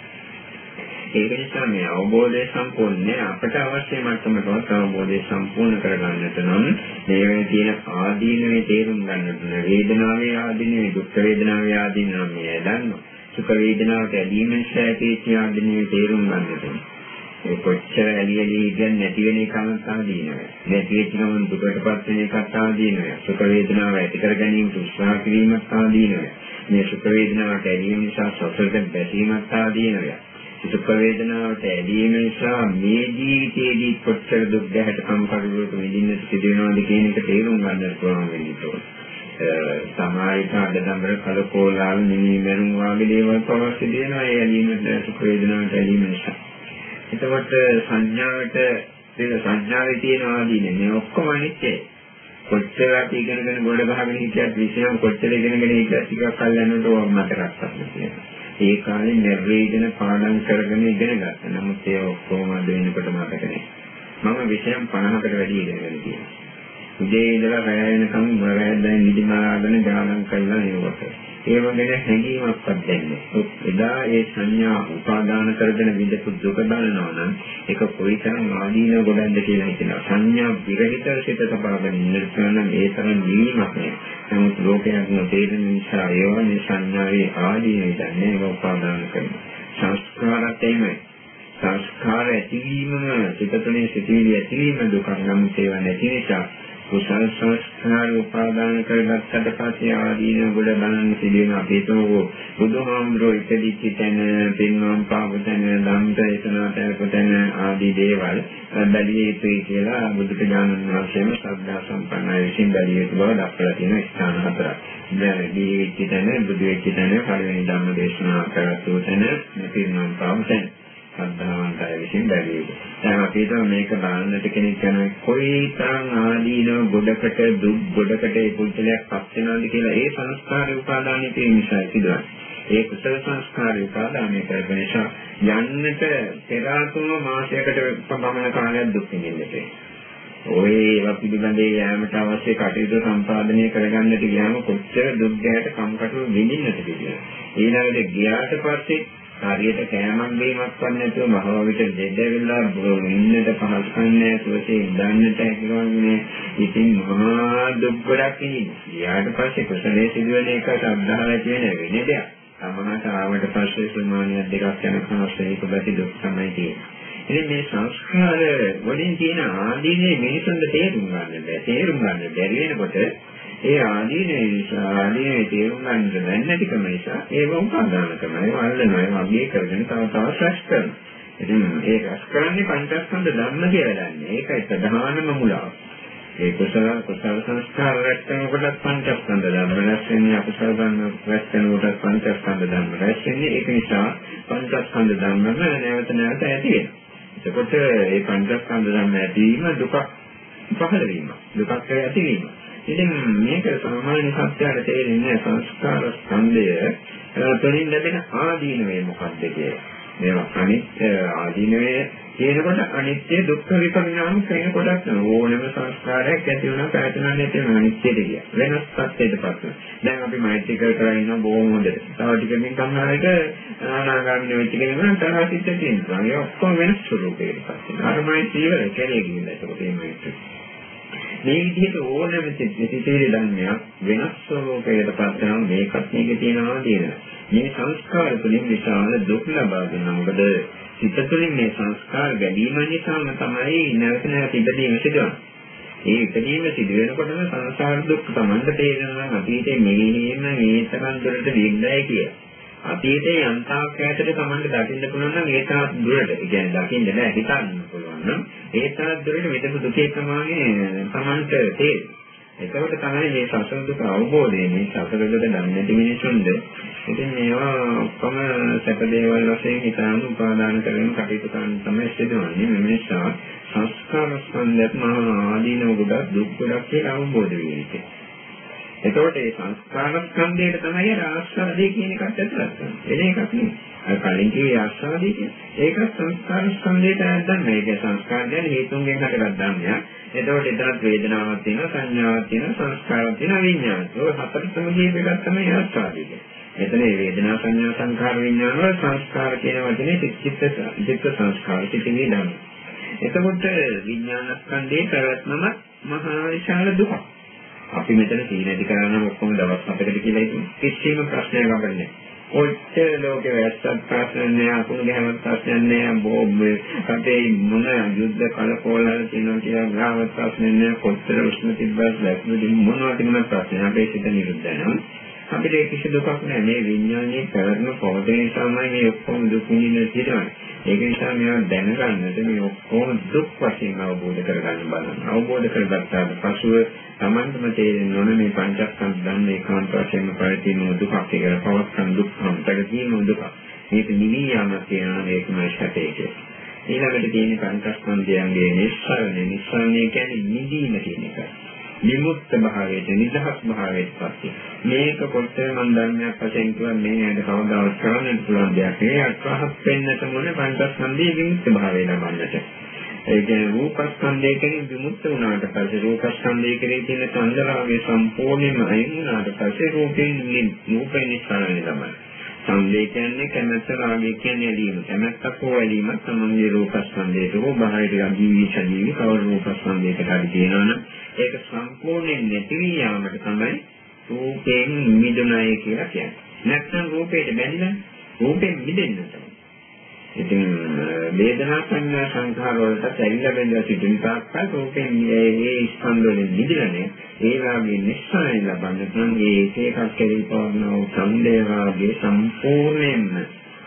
ඒක නිසා මේ අවබෝධය සම්පූර්ණනේ අපට අවශ්‍ය මට්ටමට අවබෝධය සම්පූර්ණ කරගන්නට නම් මේවේ තියෙන ආදීනවේ තේරුම් ගන්නට වේදනාවේ ආදීනවේ දුක් වේදනාවේ ආදීනව මේ දන්නවා. සුඛ වේදනාවට ඇලීම නිසා ඇතිවෙච්ච ආදිනේ තේරුම් ගන්නට ඒ කොච්චර ඇලි ඇලි ඉඳන් නැති වෙන එකම සාදීනවා. නැති වෙච්ච ගමන් දුකටපත් වෙන එකක් සාදීනවා. සුඛ වේදනාව ඇති කර ගැනීමට උත්සාහ කිරීමත් සාදීනවා. මේ සුඛ වේදනාවට ඇලීම නිසා සසරට බැසීමත් සාදීනවා. සුඛ වේදනාවට ඇලීම නිසා මේ ජීවිතයේදී කොච්චර දුක් ගැහැට සම්පූර්ණව විඳින්නට සිදු වෙනවද කියන එක තේරුම් ගන්නට පුළුවන් වෙන්නේ. සමාහිත අඩදඹර කලකෝලාල් මිනි මරුන් වගේ දේවල් පවස්සේ දෙනවා ඒ ඇලීමට සුඛ වේදනාවට ඇලීම නිසා. එතකොට සංඥාවට ඒක සංඥාවේ තියෙන ආදීනේ මේ ඔක්කොම අනිත්‍යයි. කොච්චර අපි ඉගෙනගෙන ගොඩ ගහගෙන හිටියත් විෂයන් කොච්චර ඉගෙනගෙන හිටියත් ටිකක් කල් යනකොට ඕක මතකක් නැහැ. ඒ කාලේ නිර්වේදන පාඩම් කරගෙන ඉගෙන ගත්තා. නමුත් ඒ ඔක්කොම අද වෙනකොට මතක නැහැ. මම විෂයන් 50කට වැඩි ඉගෙනගෙන තියෙනවා. උදේ ඉඳලා රැය වෙනකම් රැයෙන් නිදිමාගෙන ජාලම් කරලා ඉවත. ඒව ගැන හැඟීමක්වත් දෙන්නේ. එදා ඒ සංඥා උපාදාන කරගෙන විඳපු දුක බලනවා නම් ඒක කොයිතරම් ආදීන ගොඩක්ද කියලා හිතෙනවා. සංඥා විරහිත සිත තබාගෙන ඉන්න නම් ඒ තරම් නිවීමක් නෑ. නමුත් ලෝකයක් නොතේරෙන නිසා ඒවා මේ සංඥාවේ ආදීන ඉදන්නේ ඒක උපාදාන කරනවා. සංස්කාරات එimhe සංස්කාර ඇතිවීමම සිත තුළින් සිටිවිලි ඇතිවීම දුකක් නම් ඒවා නැති නිසා කුසල සංස්කාර උපාදාන කරගත්තට පස්සේ ආදීන ගොඩ බලන්න සිදුවෙන අපේතෝ බුදුහාමුදුරෝ ඉපදිච්ච තැන පින්වම් පාවතන ධම්මදේශනා තැනකතන ආදී දේවල් බැලිය යුතුයි කියලා බුදු පියාණන් වහන්සේම ශ්‍රද්ධා සම්පන්නයි විසින් බැලිය යුතු බව දක්වලා තියෙන ස්ථාන හතරක්. දැන් දීවිච්ච තැන බුදු වෙච්ච තැන පළවෙනි ධම්මදේශනා කරතු තැන පින්වම් පාවතන ශ්‍රද්ධාවන්තය විසින් බැරි වෙයි. දැන් අපි හිතමු මේක බලන්නට කෙනෙක් යන කොයිතරම් ආදීනව ගොඩකට දුක් ගොඩකට ඒ පුද්ගලයාක් පත් වෙනවද කියලා ඒ සංස්කාරය උපාදානය කිරීම නිසා සිදුවන්නේ. ඒ කුසල සංස්කාරය උපාදානය කරගෙන නිසා යන්නට පෙර ආතුම මාසයකට පමණ කාලයක් දුක් විඳින්නට ඔය ඒවා පිළිබඳේ යෑමට අවශ්‍ය කටයුතු සම්පාදනය කරගන්නට ගියාම කොච්චර දුක් ගැට කම්කටොළු විඳින්නට කියලා. ඊළඟට ගියාට පස්සේ හරියට කෑමක් බීමක් වත් නැතුව මහව විට දෙදෙවිලා ඉන්නට පහසුකම් නැහැ සුවසේ ඉඳන්නට හැකියවන්නේ ඉතින් මහා දුක් ගොඩක් ඉන්නේ. ඊට පස්සේ කුසලයේ සිදුවෙන එක ශ්‍රද්ධාව ඇති වෙන වෙන දෙයක්. සමහරට ආවට පස්සේ සමානියක් දෙකක් යනකම් ඒක බැටි දුක් තමයි තියෙන්නේ. ඉතින් මේ සංස්කාර වලින් තියෙන ආදීනේ මිනිසුන්ට තේරුම් ගන්න බැහැ. තේරුම් ගන්න බැරි වෙනකොට ඒ ආදීනේ නිසා ආදීනේ තේරුම් ගන්න නැතිකම නිසා ඒක උපාදාන කරනවා. ඒ අල්ලනවා. ඒ වගේ කරගෙන තව තව ශ්‍රස් කරනවා. ඉතින් ඒ රස කරන්නේ පංචස්කන්ධ ධර්ම කියලා දන්නේ. ඒකයි ප්‍රධානම මුලාව. ඒ කුසල කුසල සංස්කාර රැස්කන කොටත් පංචස්කන්ධ ධර්ම රැස් වෙන්නේ අකුසල ධර්ම රැස් වෙන කොටත් පංචස්කන්ධ ධර්ම රැස් වෙන්නේ. ඒක නිසා පංචස්කන්ධ ධර්මම නැවත නැවත ඇති වෙනවා. එතකොට මේ පංචස්කන්ධ ධර්ම ඇතිවීම දුක පහළ වීම. දුකක් ඇතිවීම. ඉතින් මේක සාමාන්‍ය සත්‍යයට තේරෙන්නේ සංස්කාර ස්කන්ධය තුළින් ලැබෙන ආදීනවේ මොකක්ද කියලා. මේවා අනිත්‍ය ආදීනවේ කියනකොට අනිත්‍ය දුක්ඛ විපරිණාම කියන කොටස් ඕනම සංස්කාරයක් ඇති වෙනවා පැවතුනා නැති වෙනවා අනිත්‍යද කිය. වෙනස් පැත්තකට පස්සේ. දැන් අපි මෛත්‍රී කර කර ඉන්න බොහොම හොඳට. තව ටිකකින් සම්මානයක අනාගාමී වෙච්ච කෙනෙකුට තරහිත තියෙනවා. ඒ ඔක්කොම වෙනස් ස්වරූපයකට පස්සේ. අරමයි සීවර කෙරේ ගිහිල්ලා ඒක මේ මෛත්‍රී. මේ විදිහට ඕනම සිතිවිලි ධර්මයක් වෙනස් ස්වරූපයකට පත් වෙනවා මේකත් මේකේ තියෙනවා කියනවා. මේ සංස්කාර තුළින් විශාල දුක් ලබා දෙනවා. මොකද සිත තුළින් මේ සංස්කාර ගැනීම නිසාම තමයි නැවත නැවත ඉපදීම සිදුවන්නේ. ඒ ඉපදීම සිදු වෙනකොටම සංසාර දුක් තමන්ට තේරෙනවා අතීතේ මෙහෙම මේ තරම් දුරට දිග්ගයි කියලා. අතීතේ යන්තාක් ඈතට තමන්ට දකින්න පුළුවන් නම් ඒ තරම් දුරට, ඒ කියන්නේ දකින්න බෑ හිතන්න පුළුවන් නම් ඒ තරම් දුරට මෙතන දුකේ ප්‍රමාණය තමන්ට තේරෙනවා. එතකොට තමයි මේ සසර දුක අවබෝධය මේ සසර දුක දන්නේ නැති මිනිසුන්ද ඉතින් මේවා ඔක්කොම සැප දේවල් වශයෙන් හිතාන උපාදාන කරගෙන කටයුතු කරන තමයි සිදුවන්නේ මේ නිසා සංස්කාර ස්කන්ධයත් මහා ආදීනව ගොඩක් දුක් ගොඩක් කියලා අවබෝධ වෙන්නේ. එතකොට මේ සංස්කාර ස්කන්ධයට තමයි ආස්වාදේ කියන එකත් ඇතුළත් වෙන්නේ. වෙන එකක් නෙවෙයි. අර කලින් කිව්වේ ආස්වාදේ කියන්නේ ඒක සංස්කාර ස්කන්ධයට ඇද්දන්නේ. මේක සංස්කාර කියන්නේ හේතුන්ගෙන් හටගත් ධර්මයක්. එතකොට එතනත් වේදනාවක් තියෙනවා, සංඥාවක් තියෙනවා, සංස්කාරයක් තියෙනවා, විඤ්ඤාණයක්. ඔය හතරටම කියප එකක් තමයි ආස්වාදේ කියන්නේ. මෙතන මේ වේදනා සංඥා සංඛාර විඤ්ඤාණ වල සංස්කාර කියන වචනේ චිත්ත චිත්ත සංස්කාර චිතිනේ ධර්ම. එතකොට විඥානස්කන්ධේ ප්‍රවත්මම මහා විශාල දුකක්. අපි මෙතන සීනටි කරන්න ඔක්කොම දවස් හතකට කියලා ඉතින් කිසිම ප්‍රශ්නයක් අපිට නැහැ. ඔච්චර ලෝකේ වැස්සක් ප්‍රශ්න නෑ අකුණු ගැහමක් ප්‍රශ්න නෑ බෝම්බ රටේ මොන යුද්ධ කලකෝලන තියෙනවා කියලා ග්‍රාමත් ප්‍රශ්න නෑ කොච්චර උෂ්ණ තිබ්බත් ලැබුණේ මොනවද මොන ප්‍රශ්න අපේ සිත නිරුද්ධ වෙනවා අපිට කිසි දුකක් නැහැ. මේ විඥානයේ පැවැත්ම පොදේ නිසාමයි මේ ඔක්කොම දුක් විඳින්න තියෙන්නේ. ඒක නිසා මේවා දැනගන්නට මේ ඔක්කොම දුක් වශයෙන් අවබෝධ කරගන්න බලන්න. අවබෝධ කරගත්තාට පසුව Tamanටම තේරෙන්න ඕන මේ පංචස්කන්ධ ධර්ම ඒකාන්ත වශයෙන්ම පරිතින දුකක් කියලා පවස්සන් දුක්ඛම් පැගීම දුක. මේක නිවී යාමක් කියනවා මේකමයි සැපේ කියලා. ඊළඟට තියෙන පංචස්කන්ධයන්ගේ නිස්සාරණය නිස්සාරණය කියන්නේ නිදීම කියන එකයි. විමුක්ත භාවයට නිදහස් භාවයට පස්සේ. මේක කොච්චර මන් ධර්මයක් වශයෙන් කියුවා මේ නේද කවදාවත් කරන්න පුළුවන් දෙයක් නෙවෙයි. අත්පහත් වෙන්නට මොන පංචස්කන්ධයේ විමුක්ත භාවය ලබන්නට. ඒ කියන්නේ රූපස්කන්ධය කියන්නේ විමුක්ත වුණාට පස්සේ රූපස්කන්ධය කෙරේ තියෙන සංදරාගේ සම්පූර්ණයෙන්ම අයින් වුණාට පස්සේ රූපයෙන් රූපේ නිස්සාරණය ලබනවා. සංවේ කියන්නේ කැමැත්ත රාගය කියන්නේ ඇලීම. කැමැත්තක් හෝ ඇලීමක් තමන්ගේ රූපස්කන්ධයට හෝ බාහිර ජීවි ශරීරී කවර රූපස්කන්ධයකට හරි තියෙනවනම් ඒක සම්පූර්ණයෙන් නැති වී යාමට තමයි රූපයෙන් මිදුණයි කියලා කියන්නේ. නැත්නම් රූපයට බැඳිලා රූපයෙන් මිදෙන්න තමයි. ඉතින් වේදනා සංඥා සංඛාර වලට ඇවිල්ලා බැඳලා සිටින තාක්කල් රූපෙන් මේ ස්කන්ධ වලින් මිදෙන්නේ ඒ වාගේ නිස්සාරය ලබන්න නම් මේ එක එකක් කෙරෙහි පවර්ණව සම්දේවාගේ සම්පූර්ණයෙන්ම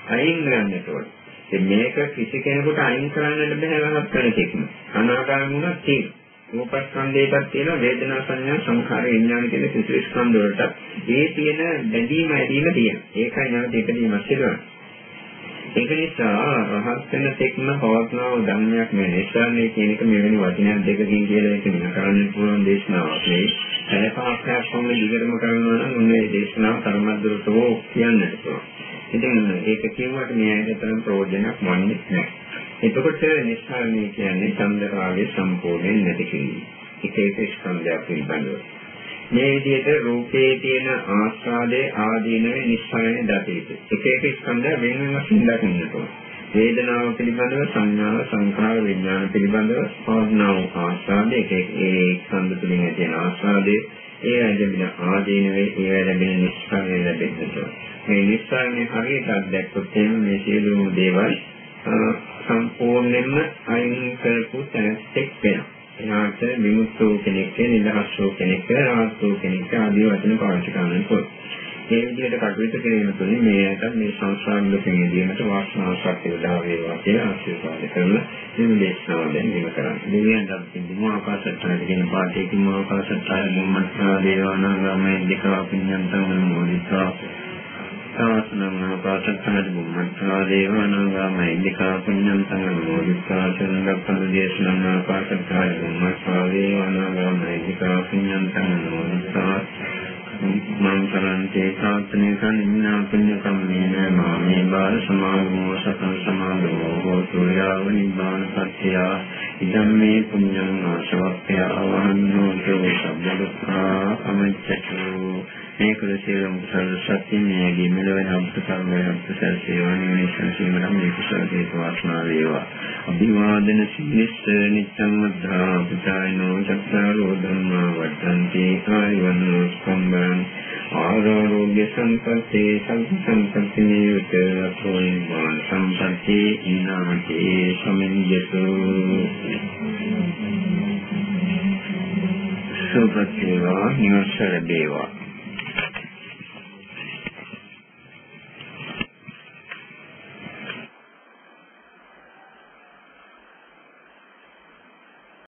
අයින් කරන්නට ඕන. ඉතින් මේක කිසි කෙනෙකුට අයින් කරන්නට බෑ රහත් කෙනෙක්ම. අනාගාමී තියෙනවා. රූපස්කන්ධයටත් තියෙන වේදනා සංඥා සංඛාර විඥාන කියන කිසි ස්කන්ධ වලට ඒ තියෙන බැඳීම ඇදීම තියෙනවා. ඒකයි නැවත ඉදීමක් සිදුවන්නේ. ඒක නිසා රහත් වෙන තෙක්ම පවත්නා වූ ධර්මයක් මේ නිස්සාරණය කියන එක මෙවැනි වචනයක් දෙකකින් කියලා එක නිම කරන්න පුළුවන් දේශනාවක් නෙවෙයි. පැය පහක් කොහොමද දිගටම කරනවා නම් උන්නේ දේශනාව තරමද්දරතෝ කියන්නට පුළුවන්. ඉතින් ඒක කියුවට මේ ඇයිතරම් ප්‍රයෝජනයක් වන්නේ නැහැ. එතකොට නිස්සාරණය කියන්නේ චන්දරාගයේ සම්පූර්ණයෙන් නැති කිරීම. එක එක ස්කන්ධයක් පිළිබඳව. මේ විදිහට රූපයේ තියෙන ආස්වාදයේ ආදීනවේ නිස්සාරණය දතේට. එක එක ස්කන්ධ වෙන වෙන වශයෙන් දකින්නට ඕන. වේදනාව පිළිබඳව සංඥාව සංඛාර විඥාන පිළිබඳව පවර්ණව ආස්වාදයේ එක ඒ ස්කන්ධ තුලින් ඇති ආස්වාදයේ ඒ ලැබෙන ආදීනවේ ඒ ලැබෙන නිස්සාරණය ලැබෙන්නට ඕන. මේ නිස්සාරණය හරියට දැක්කොත් මේ සියලුම දේවල් සම්පූර්ණයෙන්ම අයින් කරපු තැනක් වෙනවා. එයාට විමුක්ත වූ කෙනෙක්, නිදහස් වූ කෙනෙක්, රාහත් වූ කෙනෙක් ආදී වචන පාවිච්චි කරන්න පුළුවන්. මේ විදිහට කටයුතු කිරීම තුළින් මේකට මේ සංස්කාර දුකින් දීමට වාසනාව ශක්තිය උදා වේවා කියලා ආශිර්වාද කරන මේ දේශනාව දැන් නිම කරන්න. දෙවියන් අපි දිමාකාශත්තාට කියන පාඩේ දිමාකාශත්තාය මුම්මත්තා දේවානාගාමයේ දෙකවා පින්නන්තං මොදිතා සාසනං පාසත්තනදි බුම්මත්තා දේවානාගාමයි ඉන්දිකා පුඤ්ඤං සංගමෝදිස්සා චන්දප්පන දේශනං පාසත්තා බුම්මත්තා දේවානාගාමයි ඉන්දිකා පුඤ්ඤං සංගමෝදිස්සා මං කරන්තේ ප්‍රාර්ථනා කරන ඉන්නා පුණ්‍ය කම්මේන මාමේ බාල සමාගමෝ සතං සමාගමෝ හෝතු යාව නිබ්බාන සත්‍යය ඉදම්මේ පුඤ්ඤං ආශවක්ඛය අවහන්නෝ චෝ සබ්බ දුක්ඛා අමච්චතු මේ කුල සියලුම කුසල සත්‍ය මේගේ මෙලවෙන අපසකර්මය අපසල් සේවනයේ නිසංසීමරම් මේ කුසල හේතු වාසනා වේවා. අභිවාදන සිනිස්ස නිච්ඡම් මද්ධා පුතායනෝ චක්කාරෝ ධම්මා වර්ධන්ති ආයවන්නෝ ස්කම්බං ආරෝග්‍ය සම්පත්තේ සම්ප සම්පත්ති නියුත අතෝ නිවාන සම්පත්ති ඉනාමතේ සමිඤ්ඤතු සුපත්තිවා නිවසර දේවා